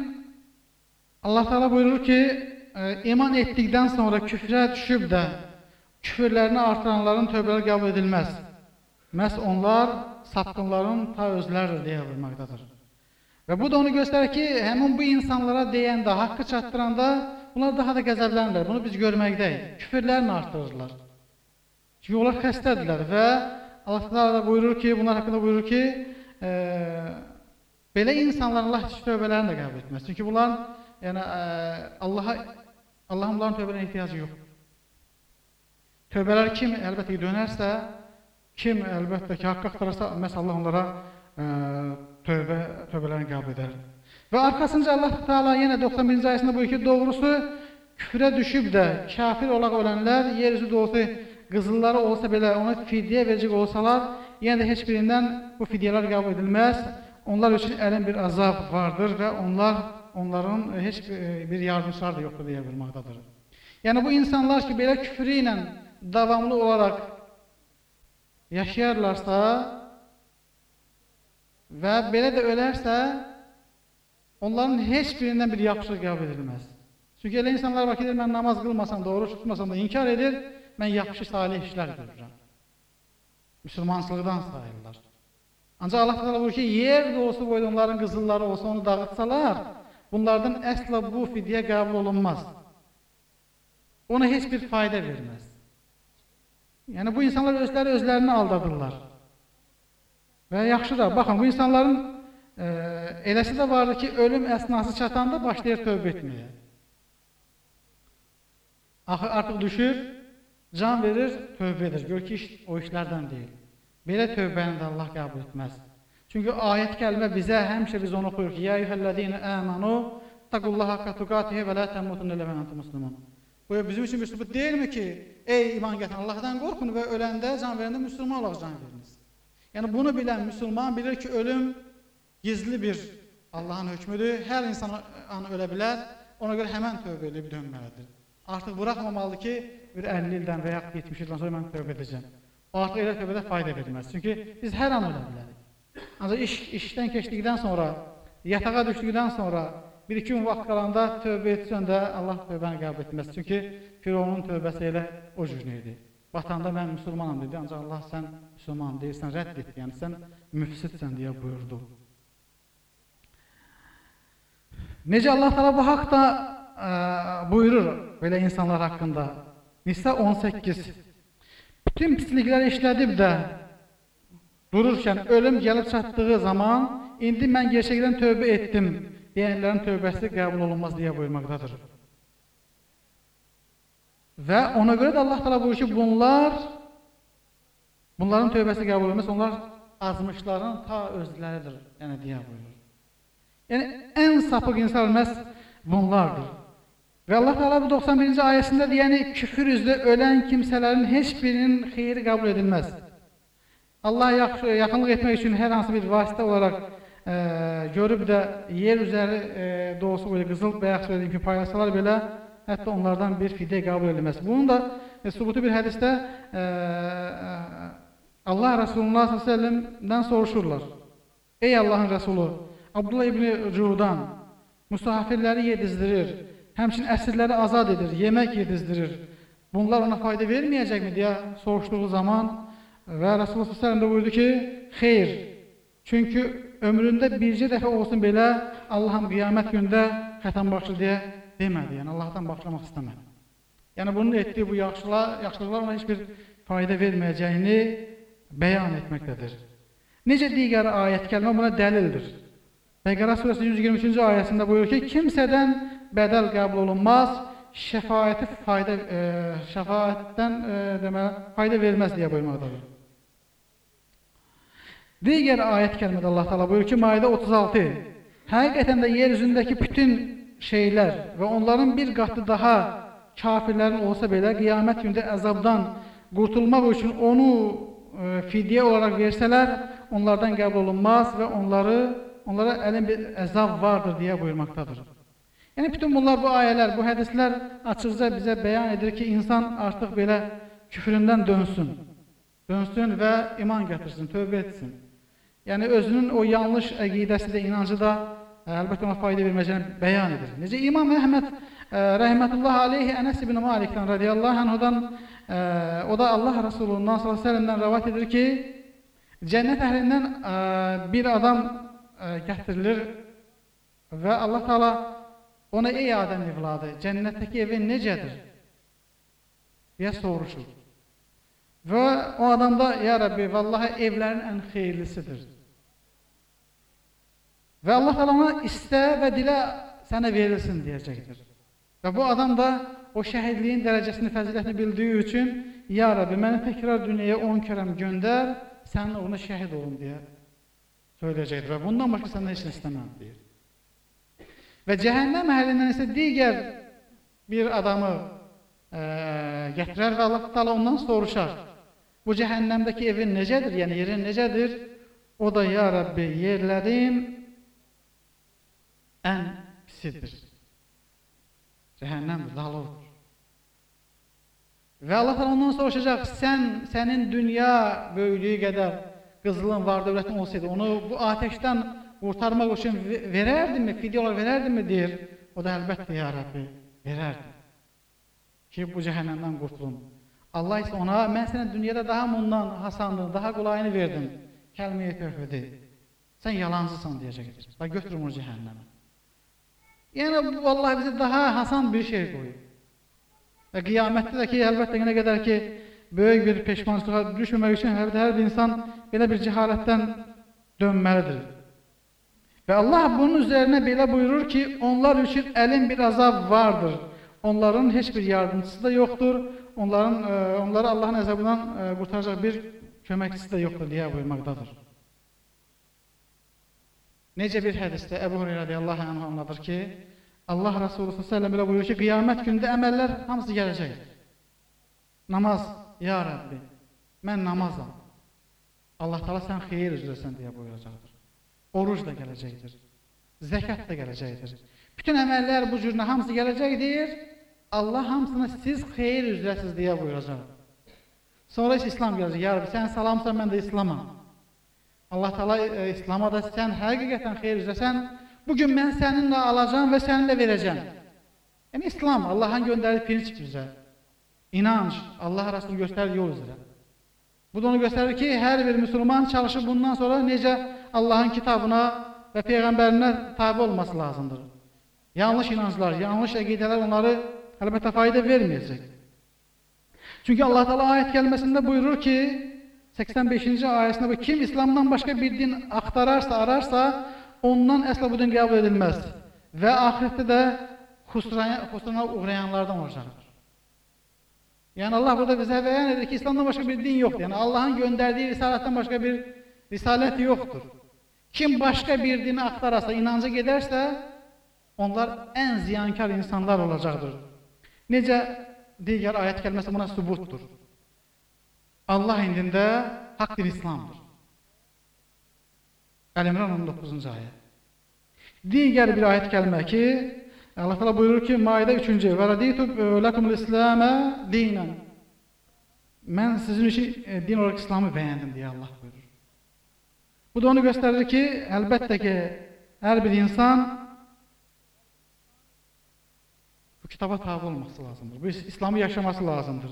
A: Allah Teala buyurur ki, e, iman etdikdən sonra küfrə düşüb də küfürlərini artıranların tövbələri qəbul edilməz. Məhz onlar sapqınların ta özləridir deyə buyurmaqdadır. Və bu da onu göstərir ki, həmin bu insanlara deyəndə, haqqı çatdıranda bunlar daha da qəzəblənirlər. Bunu biz görməkdəyik. Küfürlərini artırırlar. Çünki onlar xəstədirlər və Allah Teala da buyurur ki, bunlar haqqında buyurur ki, e, belə insanların Allah heç tövbələrini də qəbul etməz. Çünki bunlar yəni e, Allaha Allahın bunların tövbələrə ehtiyacı yoxdur. Tövbələr kim əlbəttə ki dönərsə, kim əlbəttə ki haqq axtararsa, məhz Allah onlara ə, tövbə tövbələrini qəbul edər. Və arxasınca Allah Taala yenə 91-ci ayəsində buyurur ki, doğrusu küfrə düşüb də kafir olaraq ölənlər yer üzü dolusu qızılları olsa belə ona fidyə verəcək olsalar, yenə də heç birindən bu fidyələr qəbul edilməz. Onlar üçün əlin bir azab vardır və onlar onların heç bir yardımçılar da yoxdur deyə bilməkdadır. Yəni bu insanlar ki, belə küfrü ilə davamlı olaraq yaşayarlarsa və belə də ölərsə, onların heç birindən bir yaxşılıq qəbul edilməz. Çünki elə insanlar var ki, deyir, mən namaz qılmasam da, oruç tutmasam da inkar edir, mən yaxşı salih işlər görürəm. Müslümançılıqdan sayırlar. Ancaq Allah təala buyurur ki, yer dolusu boyda onların qızılları olsa onu dağıtsalar, bunlardan əsla bu fidyə qəbul olunmaz. Ona heç bir fayda verməz. Yəni bu insanlar özləri özlərini aldadırlar. Və yaxşı da, baxın, bu insanların e, eləsi də vardır ki, ölüm əsnası çatanda başlayır tövbə etməyə. Axı artıq düşür, can verir, tövbə edir. Gör ki, iş o işlərdən deyil. Belə tövbəni də Allah qəbul etməz. Çünki ayət kəlmə bizə həmişə biz onu oxuyur ki, Ya eyyuhəllədiyinə əmanu taqullaha haqqa tuqatihi və la təmutunna illə və antum muslimun. Bu bizim üçün bir sübut deyilmi ki, ey iman gətirən Allahdan qorxun və öləndə, can verəndə müsəlman veriniz. Yəni bunu bilən müsəlman bilir ki, ölüm gizli bir Allahın hökmüdür. Hər insan an ölə bilər. Ona görə həmən tövbə edib dönməlidir. Artıq buraxmamalıdır ki, bir 50 ildən və ya 70 ildən sonra mən tövbə edəcəm. O artıq elə tövbədə fayda verməz. Çünki biz hər an ölə bilərik. Ancaq iş işdən keçdikdən sonra, yatağa düşdükdən sonra bir iki gün vaxt qalanda tövbə etsən də Allah tövbəni qəbul etməz. Çünki Firavunun tövbəsi elə o cür idi. Vatanda mən müsəlmanam dedi, ancaq Allah sən müsəlman deyirsən, rədd et, yəni sən müfsidsən deyə buyurdu. Necə Allah təala bu haqqda ə, buyurur belə insanlar haqqında. Nisa 18. Bütün pislikləri işlədib də dururkən ölüm gəlib çatdığı zaman indi mən gerçəkdən tövbə etdim deyənlərin tövbəsi qəbul olunmaz deyə buyurmaqdadır. Və ona görə də Allah təala buyurur ki, bunlar bunların tövbəsi qəbul olunmaz, onlar azmışların ta özləridir, yəni deyə buyurur. Yəni ən sapıq insanlar məhz bunlardır. Və Allah Teala bu 91-ci ayəsində deyəni küfür üzrə ölən kimsələrin heç birinin xeyri qəbul edilməz. Allah yaxşı, yaxınlıq etmək üçün hər hansı bir vasitə olaraq e, görüb də yer üzəri e, doğusu boyu qızıl bayaq söylədiyim kimi paylasalar belə hətta onlardan bir fidə qəbul edilməz. Bunun da e, subutu bir hədisdə e, Allah Resulullah s.ə.v-dən soruşurlar. Ey Allahın Resulü, Abdullah ibn Cudan müsafirləri yedizdirir, həmçin əsirləri azad edir, yemək yedizdirir. Bunlar ona fayda verməyəcəkmi deyə soruşduğu zaman və Resulullah s.ə.v buyurdu ki, xeyr, çünki ömründə bircə dəfə olsun belə Allahım qiyamət gündə xətəm baxşı deyə demədi. Yəni Allahdan başlamaq istəmədi. Yəni bunun etdiyi bu yaxşılar, yaxşılıqlar ona heç bir fayda verməyəcəyini bəyan etməkdədir. Necə digər ayət kəlmə buna dəlildir. Bəqərə surəsi 123-cü ayəsində buyurur ki, kimsədən bədəl qəbul olunmaz, şəfaəti fayda e, şəfaətdən e, deməli fayda verməz deyə buyurmaqdadır. Digər ayət kəlmədə Allah Taala buyurur ki, Maidə 36. Həqiqətən də yer üzündəki bütün şeylər və onların bir qatı daha kafirlərin olsa belə qiyamət gündə əzabdan qurtulmaq üçün onu e, fidyə olaraq versələr, onlardan qəbul olunmaz və onları onlara əlin bir əzab vardır deyə buyurmaqdadır. Yəni bütün bunlar bu ayələr, bu hədislər açıqca bizə bəyan edir ki, insan artıq belə küfründən dönsün. Dönsün və iman gətirsin, tövbə etsin. Yəni özünün o yanlış əqidəsi də, inancı da əlbəttə ona fayda verməyəcəyini bəyan edir. Necə İmam Əhməd rəhmətullah aleyhi Ənəs ibn Malikdən radiyallahu anhudan o da Allah Rasulundan sallallahu əleyhi və səlləmdən rivayet edir ki, cənnət əhlindən bir adam gətirilir və Allah Taala ona ey Adəm evladı, cənnətdəki evin necədir? deyə soruşur. Və o adam da, ya Rəbbi, vallahi evlərin ən xeyirlisidir. Və Allah təala ona istə və dilə sənə verilsin deyəcəkdir. Və bu adam da o şəhidliyin dərəcəsini, fəzilətini bildiyi üçün, ya Rəbbi, məni təkrar dünyaya 10 kərəm göndər, sənin uğruna şəhid olum deyə söyləyəcəkdir. Və bundan başqa səndən heç nə istəməm deyir. Və cəhənnəm əhlindən isə digər bir adamı ə, gətirər və Allah Taala ondan soruşar. Bu cəhənnəmdəki evin necədir? Yəni yerin necədir? O da ya Rəbbi, yerlərin ən pisidir. Cəhənnəm zalovdur. Və Allah ondan soruşacaq: "Sən sənin dünya böyüklüyü qədər qızılın var dövlətin olsaydı, onu bu ateşdən qurtarmaq üçün verərdinmi, fidyə olaraq verərdinmi?" deyir. O da əlbəttə ya Rəbbi, verərdim. Ki bu cəhənnəmdən qurtulum. Allah isə ona mən sənə dünyada daha bundan hasandını, daha qolayını verdim. Kəlməyə tövhidi. Sən yalancısan deyəcəkdir. Və götür onu cəhənnəmə. Yəni vallahi bizə daha hasan bir şey qoyur. Və qiyamətdə də ki, əlbəttə nə qədər ki, böyük bir peşmançılığa düşməmək üçün hər, hər bir insan belə bir cəhalətdən dönməlidir. Və Allah bunun üzərinə belə buyurur ki, onlar üçün əlin bir azab vardır. Onların heç bir yardımcısı da yoxdur. Onların e, onları Allahın əzabından e, qurtaracaq bir köməkçisi də yoxdur deyə buyurmaqdadır. Necə bir hədisdə Əbu Hüreyrə radiyallahu anh anladır ki, Allah Resulü s.ə.v belə buyurur ki, qiyamət günündə əməllər hamısı gələcək. Namaz, ya Rəbbi, mən namazam. Allah Taala sən xeyir üzrəsən deyə buyuracaqdır. Oruc da gələcəkdir. Zəkat da gələcəkdir. Bütün əməllər bu cürünə hamısı gələcəkdir. Allah hamısını siz xeyir üzrəsiz deyə buyuracaq. Sonra isə İslam gələcək. Ya Rabbi, sən salamsan, mən də İslamam. Allah Taala e, İslam'a da sən həqiqətən xeyir üzrəsən, Bugün mən səninlə alacağam və səninlə verəcəm. Yəni İslam Allahın göndərdiyi prinsip üzrə. İnanc Allah arasında göstərir yol üzrə. Bu da onu göstərir ki, hər bir müsəlman çalışıb bundan sonra necə Allahın kitabına və peyğəmbərinə tabe olması lazımdır. Yanlış inanclar, yanlış əqidələr onları əlbəttə fayda verməyəcək. Çünki Allah Taala ayət gəlməsində buyurur ki, 85-ci ayəsində bu kim İslamdan başqa bir din axtararsa, ararsa, ondan əsla bu din qəbul edilməz və axirətdə də xusrana uğrayanlardan olacaqdır. Yəni Allah burada bizə bəyan edir ki, İslamdan başqa bir din yoxdur. Yəni Allahın göndərdiyi risalətdən başqa bir risalət yoxdur. Kim başqa bir dini axtararsa, inanca gedərsə, onlar ən ziyankar insanlar olacaqdır. Necə digər ayət kəlməsi buna sübutdur. Allah indində haqq din İslamdır. Əl-İmran 19-cu ayə. Digər bir ayət gəlmə ki, Allah təala buyurur ki, Maidə 3-cü: "Və raditu lakumul İslamə dinən." Mən sizin üçün e, din olaraq İslamı bəyəndim deyə Allah buyurur. Bu da onu göstərir ki, əlbəttə ki, hər bir insan bu kitaba tabe olması lazımdır. Bu İslamı yaşaması lazımdır.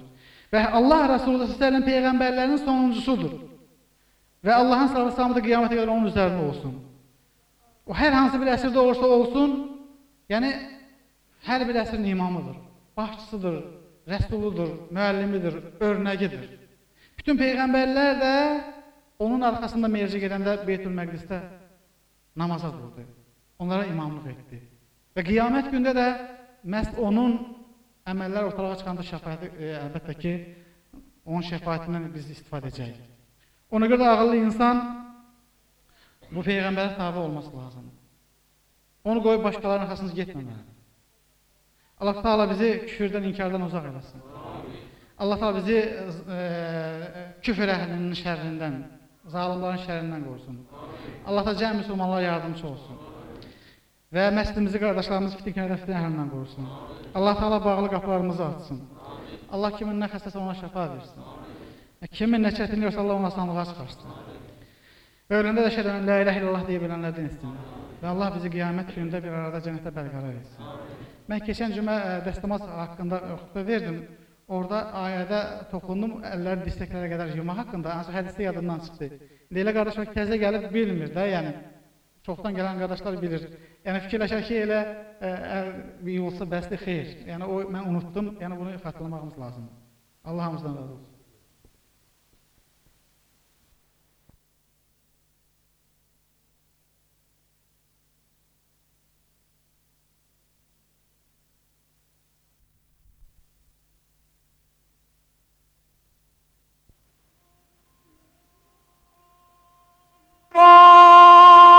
A: Və Allah Resulü sallallahu əleyhi və səlləm peyğəmbərlərin sonuncusudur. Və Allahın salavatı da qiyamətə qədər onun üzərində olsun. O hər hansı bir əsrdə olursa olsun, yəni hər bir əsrin imamıdır, başçısıdır, rəsuludur, müəllimidir, örnəgidir. Bütün peyğəmbərlər də onun arxasında mercə gedəndə Beytül Məqdisdə namaza durdu. Onlara imamlıq etdi. Və qiyamət gündə də məhz onun əməllər ortalığa çıxanda şəfaəti e, əlbəttə ki, onun şəfaətindən biz istifadə edəcəyik. Ona görə də ağıllı insan bu peyğəmbərə tabe olması lazımdır. Onu qoyub başqalarının arxasınca getməməlidir. Allah Taala bizi küfrdən, inkardan uzaq eləsin. Allah Taala bizi e, küfr əhlinin şərrindən, zalimlərin şərrindən qorusun. Allah da cəm müsəlmanlara yardımcı olsun. Və məscidimizi, qardaşlarımızı fitnə əhlindən qorusun. Allah Taala bağlı qapılarımızı açsın. Allah kimin nə xəstəsə ona şəfa versin. Kimin nə çətinlik yoxsa Allah ona asanlığa çıxarsın. Və öləndə də şəhədən la ilahe illallah deyə bilənlərdən etsin. Və Allah bizi qiyamət günündə bir arada cənnətdə bərqərar etsin. Mən keçən cümə e, dəstəmaz haqqında xütbə verdim. Orada ayədə toxundum, əlləri dirsəklərə qədər yığmaq haqqında, ancaq hədisdə yadımdan çıxdı. Leyla qardaş təzə gəlib bilmir də, yəni çoxdan gələn qardaşlar bilir. Yəni fikirləşək ki, elə e, e, əl yığılsa bəsdir, xeyr. Yəni o mən unutdum, yəni bunu xatırlamağımız lazımdır. Allah hamımızdan razı olsun. Oh!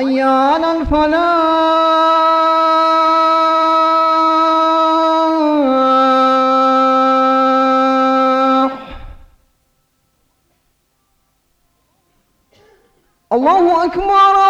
B: حي على الفلاح الله أكبر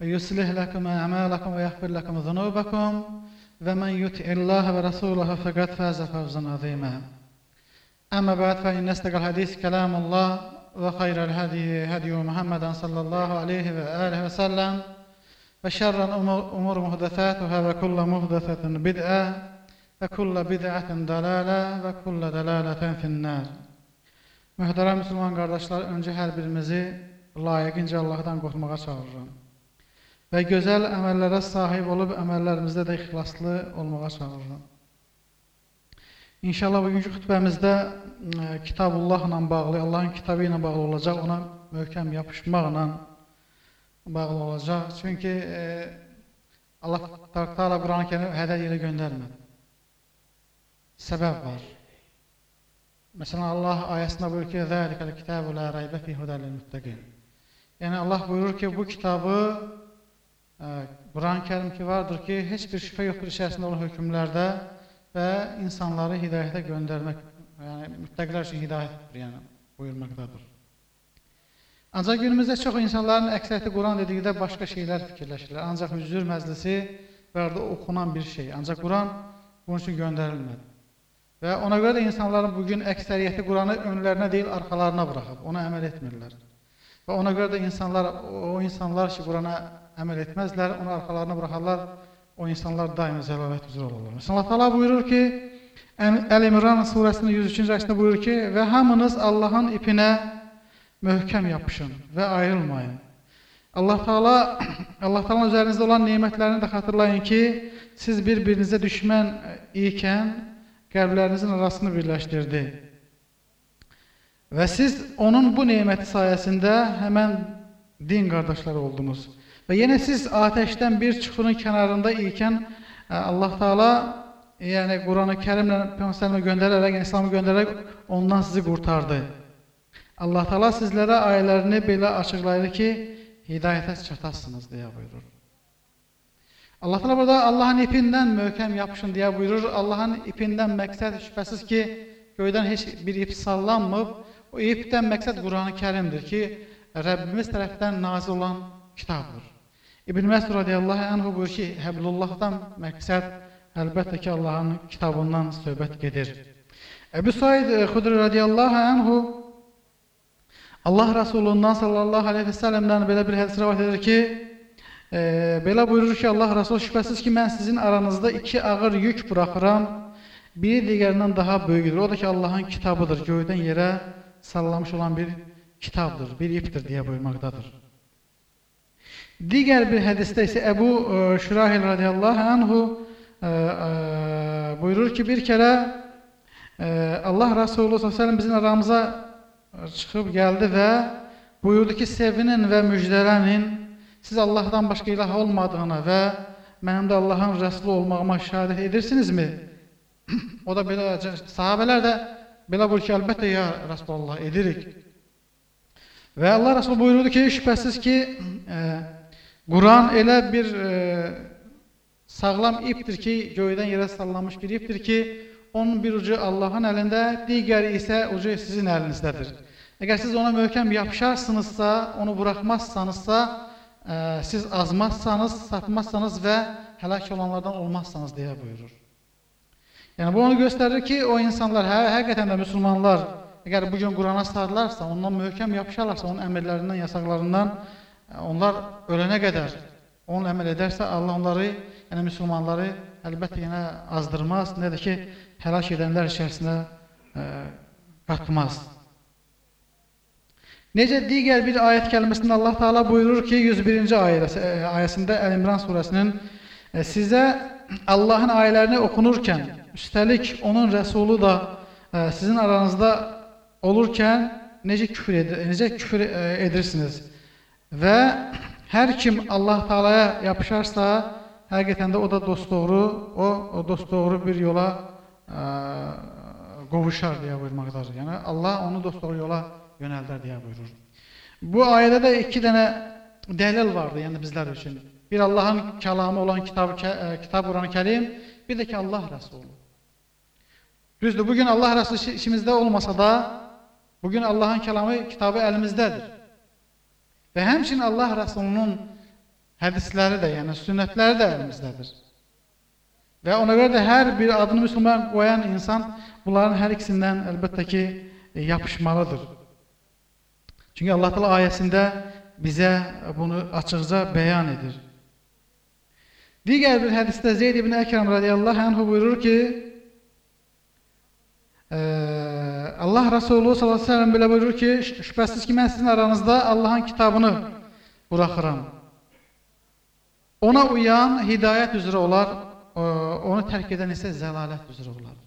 A: ويصلح لكم أعمالكم ويغفر لكم ذنوبكم ومن يطع الله ورسوله فقد فاز فوزا عظيما أما بعد فإن أصدق الحديث كلام الله وخير الهدي هدي محمد صلى الله عليه وآله وسلم وشر الأمور أمور محدثاتها وكل محدثة بدعة وكل بدعة ضلالة وكل ضلالة في النار Mühtərəm Müslüman qardaşlar, öncə hər birimizi layiqincə Allahdan qorxmağa çağırıram. Və gözəl əməllərə sahib olub əməllərimizdə də ixlaslı olmağa çağırıram. İnşallah bugünkü xütbəmizdə ə, Kitabullahla bağlı, Allahın kitabı ilə bağlı olacaq, ona möhkəm yapışmaqla bağlı olacaq. Çünki ə, Allah Teala Quran-ı Kərimi hədər yerə göndərmədi. Səbəb var. Məsələn, Allah ayəsində buyurur ki, "Zəlikəl kitabu la raybə fi hudal muttaqin." Yəni Allah buyurur ki, bu kitabı Quran-ı Kərim ki vardır ki, heç bir şübhə yoxdur içərisində olan hökmlərdə və insanları hidayətə göndərmək, yəni müttəqilər üçün hidayətdir, yəni buyurmaqdadır. Ancaq günümüzdə çox insanların əksəriyyəti Quran dedikdə başqa şeylər fikirləşirlər. Ancaq hüzur məclisi və orada oxunan bir şey. Ancaq Quran bunun üçün göndərilmədi. Və ona görə də insanların bugün əksəriyyəti Quranı önlərinə deyil, arxalarına buraxıb, ona əməl etmirlər. Və ona görə də insanlar, o insanlar ki, Qurana əməl etməzlər, onu arxalarına buraxarlar, o insanlar daima zəlalət üzrə olurlar. Məsələn, Allah Taala buyurur ki, Əl-İmran surəsinin 103-cü ayəsində buyurur ki, və hamınız Allahın ipinə möhkəm yapışın və ayrılmayın. Allah Taala Allah Taala'nın üzərinizdə olan nemətlərini də xatırlayın ki, siz bir-birinizə düşmən ikən qəlblərinizin arasını birləşdirdi. Və siz onun bu neməti sayəsində həmən din qardaşları oldunuz. Və yenə siz atəşdən bir çuxurun kənarında ikən Allah Taala yəni Qurani Kərimlə Peyğəmbərə göndərərək, yəni İslamı göndərərək ondan sizi qurtardı. Allah Taala sizlərə ayələrini belə açıqlayır ki, hidayətə çatasınız deyə buyurur. Allah Taala burada Allahın ipindən möhkəm yapışın deyə buyurur. Allahın ipindən məqsəd şübhəsiz ki, göydən heç bir ip sallanmıb. O ipdən məqsəd Qurani Kərimdir ki, Rəbbimiz tərəfdən nazil olan kitabdır. İbn Məsud radiyallahu anhu buyurur ki, Həblullahdan məqsəd əlbəttə ki, Allahın kitabından söhbət gedir. Əbu Said Xudri radiyallahu anhu Allah Rasulundan sallallahu aleyhi və səlləmdən belə bir hədis rəvat edir ki, e, belə buyurur ki, Allah Rasul şübhəsiz ki, mən sizin aranızda iki ağır yük buraxıram, biri digərindən daha böyükdür. O da ki, Allahın kitabıdır, göydən yerə sallamış olan bir kitabdır, bir ipdir deyə buyurmaqdadır. Digər bir hədisdə isə Əbu e, Şürahil radiyallahu anhu e, e, buyurur ki, bir kərə e, Allah Resulü s.ə.v bizim aramıza çıxıb gəldi və buyurdu ki, sevinin və müjdələnin siz Allahdan başqa ilah olmadığına və mənim də Allahın rəsulu olmağıma şəhadət edirsinizmi? o da belə, sahabələr də belə buyurur ki, əlbəttə ya Rasulullah edirik. Və Allah Resulü buyurdu ki, şübhəsiz ki, e, Quran elə bir e, sağlam ipdir ki, göydən yerə sallanmış bir ipdir ki, onun bir ucu Allahın əlində, digəri isə ucu sizin əlinizdədir. Əgər siz ona möhkəm yapışarsınızsa, onu buraxmazsanızsa, e, siz azmazsanız, sapmazsanız və həlak olanlardan olmazsanız deyə buyurur. Yəni bu onu göstərir ki, o insanlar hə, həqiqətən də müsəlmanlar əgər bu gün Qurana sarılarsa, ondan möhkəm yapışarlarsa, onun əmrlərindən, yasaqlarından onlar ölənə qədər onunla əməl edərsə, Allah onları, yəni müsəlmanları əlbəttə yenə azdırmaz, nə də ki, həlak edənlər içərisinə ə, qatmaz. Necə digər bir ayət kəlməsində Allah Taala buyurur ki, 101-ci ayəsi, ayəsində Əl-İmran surəsinin sizə Allahın ayələrini oxunurkən, üstəlik onun rəsulu da ə, sizin aranızda olurkən necə küfür edir, necə küfür edirsiniz? Və hər kim Allah Taalaya yapışarsa, həqiqətən də o da dosdoğru, o, o dosdoğru bir yola ə, qovuşar deyə buyurmaqdadır. Yəni Allah onu dosdoğru yola yönəldər deyə buyurur. Bu ayədə də iki dənə dəlil vardı, yəni bizlər üçün. Bir Allahın kəlamı olan kitab kitab Quran-ı Kərim, bir də ki Allah Rəsulu. Düzdür, bugün Allah Rəsulu işimizdə olmasa da, bugün Allahın kəlamı, kitabı əlimizdədir. Və həmçinin Allah Rəsulunun hədisləri də, yəni sünnətləri də əlimizdədir. Və ona görə də hər bir adını müsəlman qoyan insan bunların hər ikisindən əlbəttə ki, yapışmalıdır. Çünki Allah Teala ayəsində bizə bunu açıqca bəyan edir. Digər bir hədisdə Zeyd ibn Əkram radiyallahu anhu buyurur ki, Allah Resulü sallallahu aleyhi ve sellem belə buyurur ki, şübhəsiz ki, mən sizin aranızda Allahın kitabını buraxıram. Ona uyan hidayət üzrə olar, onu tərk edən isə zəlalət üzrə olar.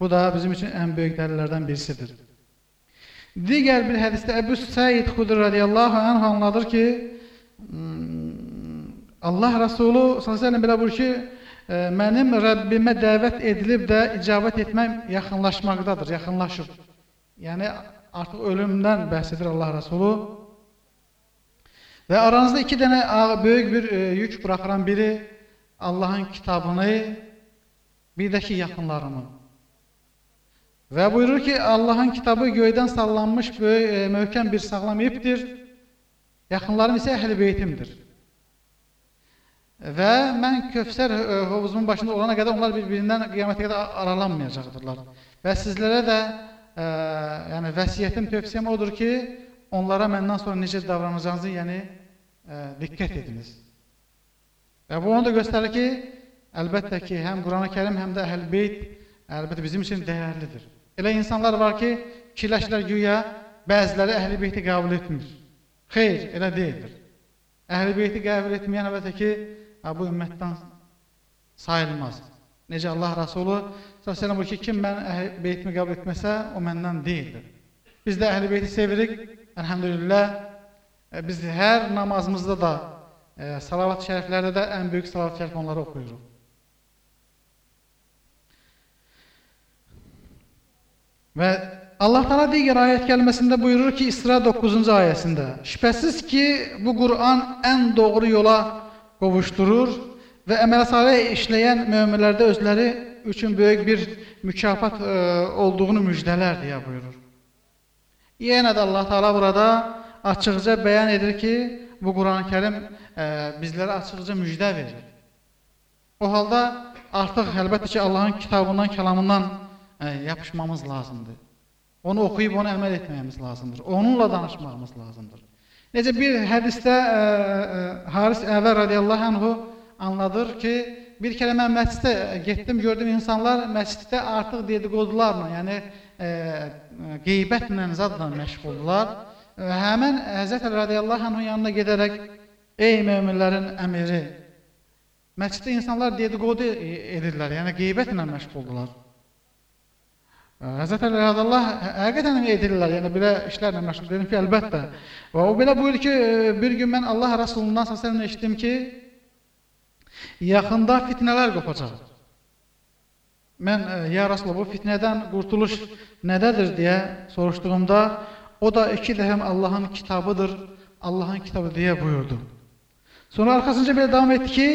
A: Bu da bizim üçün ən böyük dəlillərdən birisidir. Digər bir hədisdə Əbu Səid Xudri radiyallahu anh anladır ki, Allah Resulü sallallahu aleyhi ve sellem belə buyurur ki, mənim Rəbbimə dəvət edilib də icabət etməm yaxınlaşmaqdadır, yaxınlaşır. Yəni artıq ölümdən bəhs edir Allah Rəsulu. Və aranızda iki dənə böyük bir e, yük buraxıram. Biri Allahın kitabını, bir də ki yaxınlarımı. Və buyurur ki, Allahın kitabı göydən sallanmış böyük, e, möhkəm bir sağlam ipdir. Yaxınlarım isə əhl-i beytimdir. Və mən Kövsər e, hovuzumun başında olana qədər onlar bir-birindən qiyamətə qədər aralanmayacaqdırlar. Və sizlərə də ə, e, yəni vəsiyyətim, tövsiyəm odur ki, onlara məndən sonra necə davranacağınızı, yəni ə, e, diqqət ediniz. Və bu onu da göstərir ki, əlbəttə ki, həm Quran-ı Kərim, həm də Əhl-Beyt əlbəttə bizim üçün dəyərlidir. Elə insanlar var ki, fikirləşirlər güya bəziləri Əhl-Beyti qəbul etmir. Xeyr, elə deyildir. Əhl-i beyti qəbul etməyən əlbəttə ki, bu ümmətdən sayılmaz. Necə Allah Rasulü s.ə.v buyur ki, kim mən əhl-i beytimi qəbul etməsə, o məndən deyildir. Biz də əhl-i beyti sevirik, əlhəmdülillah. E, Biz hər namazımızda da, e, salavat şəriflərdə də ən böyük salavat şərif onları oxuyuruq. Və Allah Teala digər ayət kəlməsində buyurur ki, İsra 9-cu ayəsində, şübhəsiz ki, bu Qur'an ən doğru yola qovuşdurur və əmələ salih işləyən möminlərdə özləri üçün böyük bir mükafat e, olduğunu müjdələr deyə buyurur. Yenə də Allah Teala burada açıqca bəyan edir ki, bu Quran-Kərim e, bizlərə açıqca müjdə verir. O halda artıq əlbəttə ki, Allahın kitabından, kəlamından e, yapışmamız lazımdır. Onu oxuyub ona əməl etməyimiz lazımdır. Onunla danışmağımız lazımdır. Necə bir hədisdə e, e, Haris Əvər radiyallahu anhu anladır ki, bir kərə mən məsciddə getdim, gördüm insanlar məsciddə artıq dedikodularla, yəni e, qeybətlə, zadla məşğuldular. Və həmən Həzrət Əli radiyallahu anhu yanına gedərək, ey möminlərin əmiri, məsciddə insanlar dedikodu edirlər, yəni qeybətlə məşğuldular. Həzrət Əli radiyallah həqiqətən edirlər, yəni belə işlərlə məşğul dedim ki, əlbəttə. Və o belə buyurur ki, bir gün mən Allah Rəsulundan səsəlini eşitdim ki, yaxında fitnələr qopacaq. Mən, ya Rasulullah, bu fitnədən qurtuluş nədədir deyə soruşduğumda, o da iki dəfəm Allahın kitabıdır, Allahın kitabı deyə buyurdu. Sonra arxasınca belə davam etdi ki,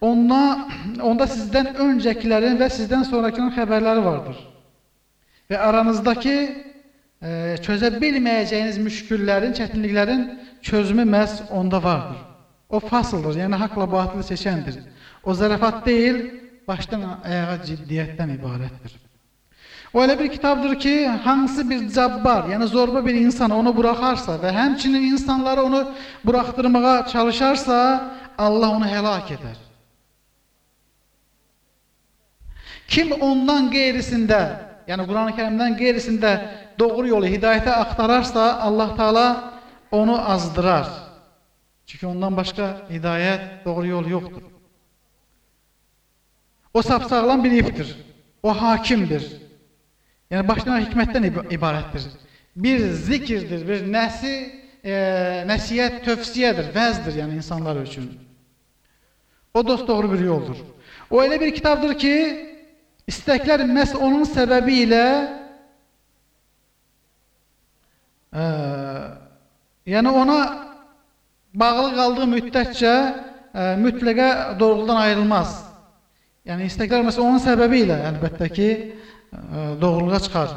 A: onda, onda sizdən öncəkilərin və sizdən sonrakinin xəbərləri vardır. Və aranızdakı e, çözə bilməyəcəyiniz müşküllərin, çətinliklərin çözümü məhz onda vardır. O fasıldır, yəni haqla batılı seçəndir. O zarafat deyil, başdan ayağa ciddiyyətdən ibarətdir. O elə bir kitabdır ki, hansı bir cabbar, yəni zorba bir insan onu buraxarsa və həmçinin insanları onu buraxdırmağa çalışarsa, Allah onu həlak edər. Kim ondan qeyrisində yəni Quran-ı Kərimdən qeyrisində doğru yolu, hidayətə axtararsa, Allah Taala onu azdırar. Çünki ondan başqa hidayət, doğru yol yoxdur. O sapsağlam bir ipdir. O hakimdir. Yəni başdan hikmətdən ibarətdir. Bir zikirdir, bir nəsi, e, nəsiyyət, tövsiyədir, vəzdir yəni insanlar üçün. O dost doğru bir yoldur. O elə bir kitabdır ki, İstəklər məhz onun səbəbi ilə ə, yəni ona bağlı qaldığı müddətcə ə, mütləqə doğruluqdan ayrılmaz. Yəni istəklər məhz onun səbəbi ilə əlbəttə ki ə, doğruluğa çıxar.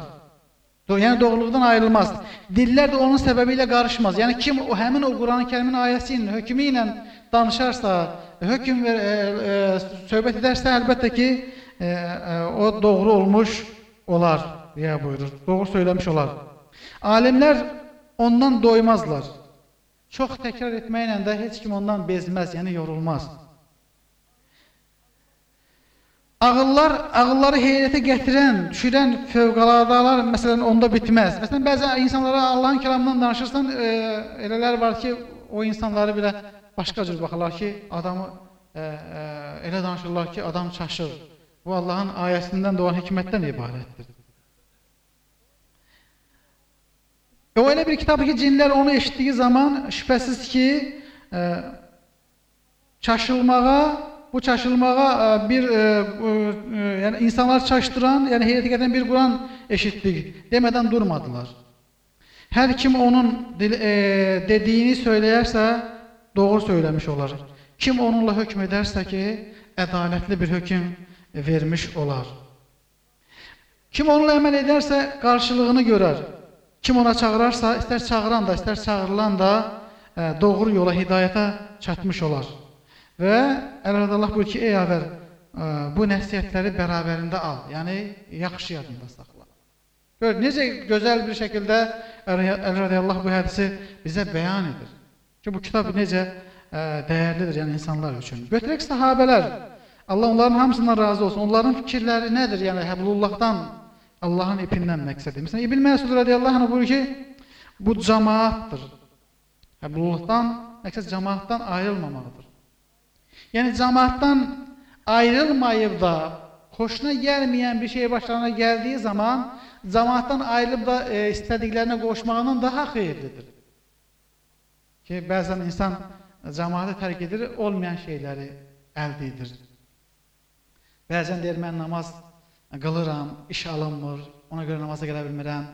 A: Do yəni doğruluqdan ayrılmaz. Dillər də onun səbəbi ilə qarışmaz. Yəni kim o həmin o Quran-Kərimin ayəsinin hökmü ilə danışarsa, hökm ver, ə, ə, söhbət edərsə əlbəttə ki e, e, o doğru olmuş olar diye buyurur. Doğru söylemiş olar. Alimler ondan doymazlar. Çok tekrar etmeyle de hiç kim ondan bezmez, yani yorulmaz. Ağıllar, ağılları heyrətə gətirən, düşürən fövqəladalar məsələn onda bitməz. Məsələn bəzən insanlara Allahın kəlamından danışırsan, e, elələr var ki, o insanları belə başqa cür baxırlar ki, adamı e, e, elə danışırlar ki, adam çaşır. Bu Allahın ayəsindən doğan hikmətdən ibarətdir. E, o elə bir kitabı ki, cinlər onu eşitdiyi zaman şübhəsiz ki, e, çaşılmağa, bu çaşılmağa e, bir e, e, yəni insanlar çaşdıran, yəni heyrətə gətirən bir Quran eşitdik demədən durmadılar. Hər kim onun dil, e, dediyini söyləyərsə, doğru söyləmiş olar. Kim onunla hökm edərsə ki, ədalətli bir hökm vermiş olar. Kim onunla əməl edərsə qarşılığını görər. Kim ona çağırarsa, istər çağıran da, istər çağırılan da ə, e, doğru yola, hidayətə çatmış olar. Və Əlahəzrət Allah buyur ki, ey əvər, ə, e, bu nəsihətləri bərabərində al. Yəni, yaxşı yadında saxla. Gör, necə gözəl bir şəkildə Əlahəzrət Allah bu hədisi bizə bəyan edir. Ki, bu kitab necə ə, e, dəyərlidir yəni insanlar üçün. Götürək sahabələr. Allah onların hamısından razı olsun. Onların fikirləri nədir? Yəni Həblullahdan, Allahın ipindən məqsədi. Məsələn İbn Məsud radiyallahu anh buyurur ki, bu cemaatdır. Qəbulluqdan məqsəd cəmaatdan ayrılmamaqdır. Yəni cəmaatdan ayrılmayıb da xoşuna gəlməyən bir şey başlarına gəldiyi zaman cəmaatdan ayrılıb da e, istədiklərinə qoşmağından daha xeyirlidir. Ki bəzən insan cəmaatı tərk edir, olmayan şeyləri əldə edir. Bəzən deyir mən namaz qılıram, iş alınmır, ona görə namaza gələ bilmirəm,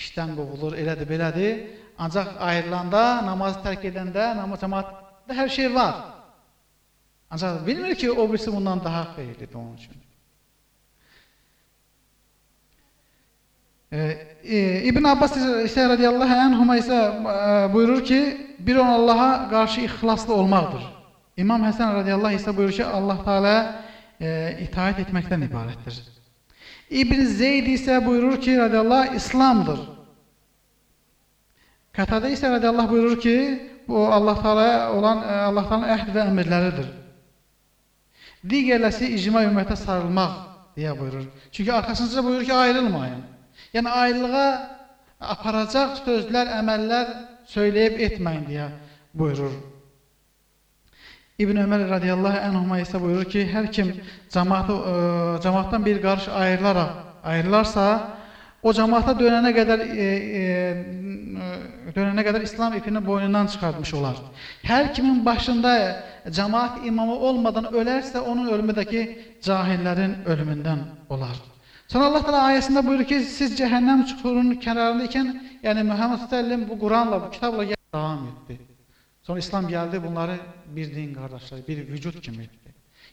A: işdən qovulur, elədir, belədir. Ancaq ayrılanda, namazı tərk edəndə, namaz cəmaatda hər şey var. Ancaq bilmir ki, o birisi bundan daha xeyirlidir onun üçün. Ee, İbn Abbas isə radiyallahu anhuma isə e, buyurur ki, bir on Allaha qarşı ixlaslı olmaqdır. İmam Həsən radiyallahu isə buyurur ki, Allah Teala e, itaat etməkdən ibarətdir. İbn Zeyd isə buyurur ki, radiyallahu İslamdır. Qatada isə radiyallahu buyurur ki, bu Allah Teala olan e, Allah Teala'nın əhd və əmrləridir. Digərləsi icma ümmətə sarılmaq deyə buyurur. Çünki arxasınca buyurur ki, ayrılmayın. Yəni ayrılığa aparacaq sözlər, əməllər söyləyib etməyin deyə buyurur. İbn Ömər radiyallahu anhuma isə buyurur ki, hər kim cəmaatı ə, cəmaatdan bir qarış ayrılaraq ayrılarsa, o cəmaata dönənə qədər e, e, dönənə qədər İslam ipini boynundan çıxartmış olar. Hər kimin başında cəmaat imamı olmadan ölərsə, onun ölümü də ki, cahillərin ölümündən olar. Sonra Allah Teala ayəsində buyurur ki, siz cəhənnəm çuxurunun kənarında ikən, yəni Muhammed sallallahu bu Quranla, bu kitabla devam etdi. Sonra İslam gəldi, bunları bir din qardaşlar, bir vücud kimi.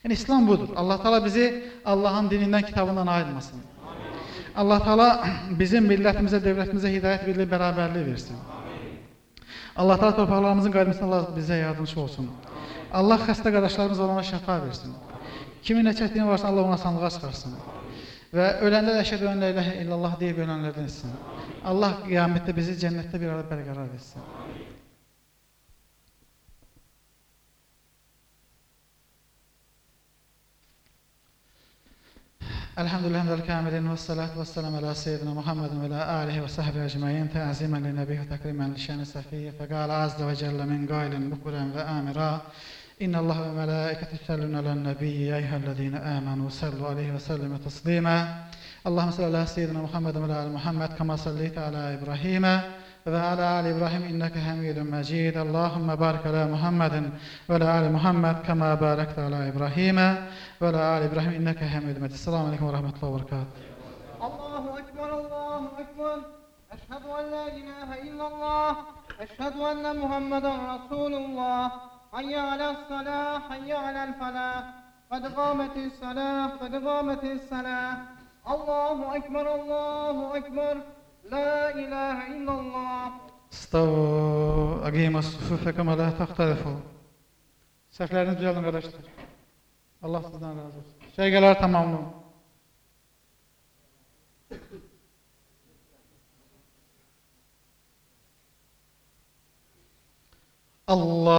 A: Yəni İslam budur. Allah Teala bizi Allahın dinindən, kitabından ayırmasın. Allah Teala bizim millətimizə, dövlətimizə hidayət, birlik, bərabərlik versin. Allah Teala torpaqlarımızın qayıtmasına Allah bizə yardımcı olsun. Allah xəstə qardaşlarımız olana şəfa versin. Kimin nə çəkdiyini varsa Allah ona sanlığa çıxarsın. Və öləndə də əşhədü ən la ilahə illallah deyib ölənlərdən etsin. Allah qiyamətdə bizi cənnətdə bir arada bərqərar etsin. الحمد لله حمد الكاملين والصلاة والسلام على سيدنا محمد وعلى آله وصحبه أجمعين تعظيما للنبي وتكريما لشان السفيه فقال عز وجل من قائل بكرا وآمرا إن الله وملائكته يصلون على النبي يا أيها الذين آمنوا صلوا عليه وسلموا تسليما اللهم صل على سيدنا محمد وعلى آل محمد كما صليت على إبراهيم وعلى آل إبراهيم إنك حميد مجيد. اللهم بارك على محمد وعلى آل محمد كما باركت على إبراهيم وعلى آل إبراهيم إنك حميد مجيد. السلام عليكم ورحمة الله وبركاته.
B: الله أكبر الله أكبر. أشهد أن لا إله إلا الله. أشهد أن محمدا رسول الله. حي على الصلاة حي على الفلاح. قد قامت الصلاة قد قامت الصلاة. الله أكبر الله أكبر. لا إله إلا الله
A: استووا أقيموا الصفوف كما لا تختلفوا Səhvlərinizi düzəldin qardaşlar. Allah sizdən razı olsun. Şeyqələr tamamlayın. Allah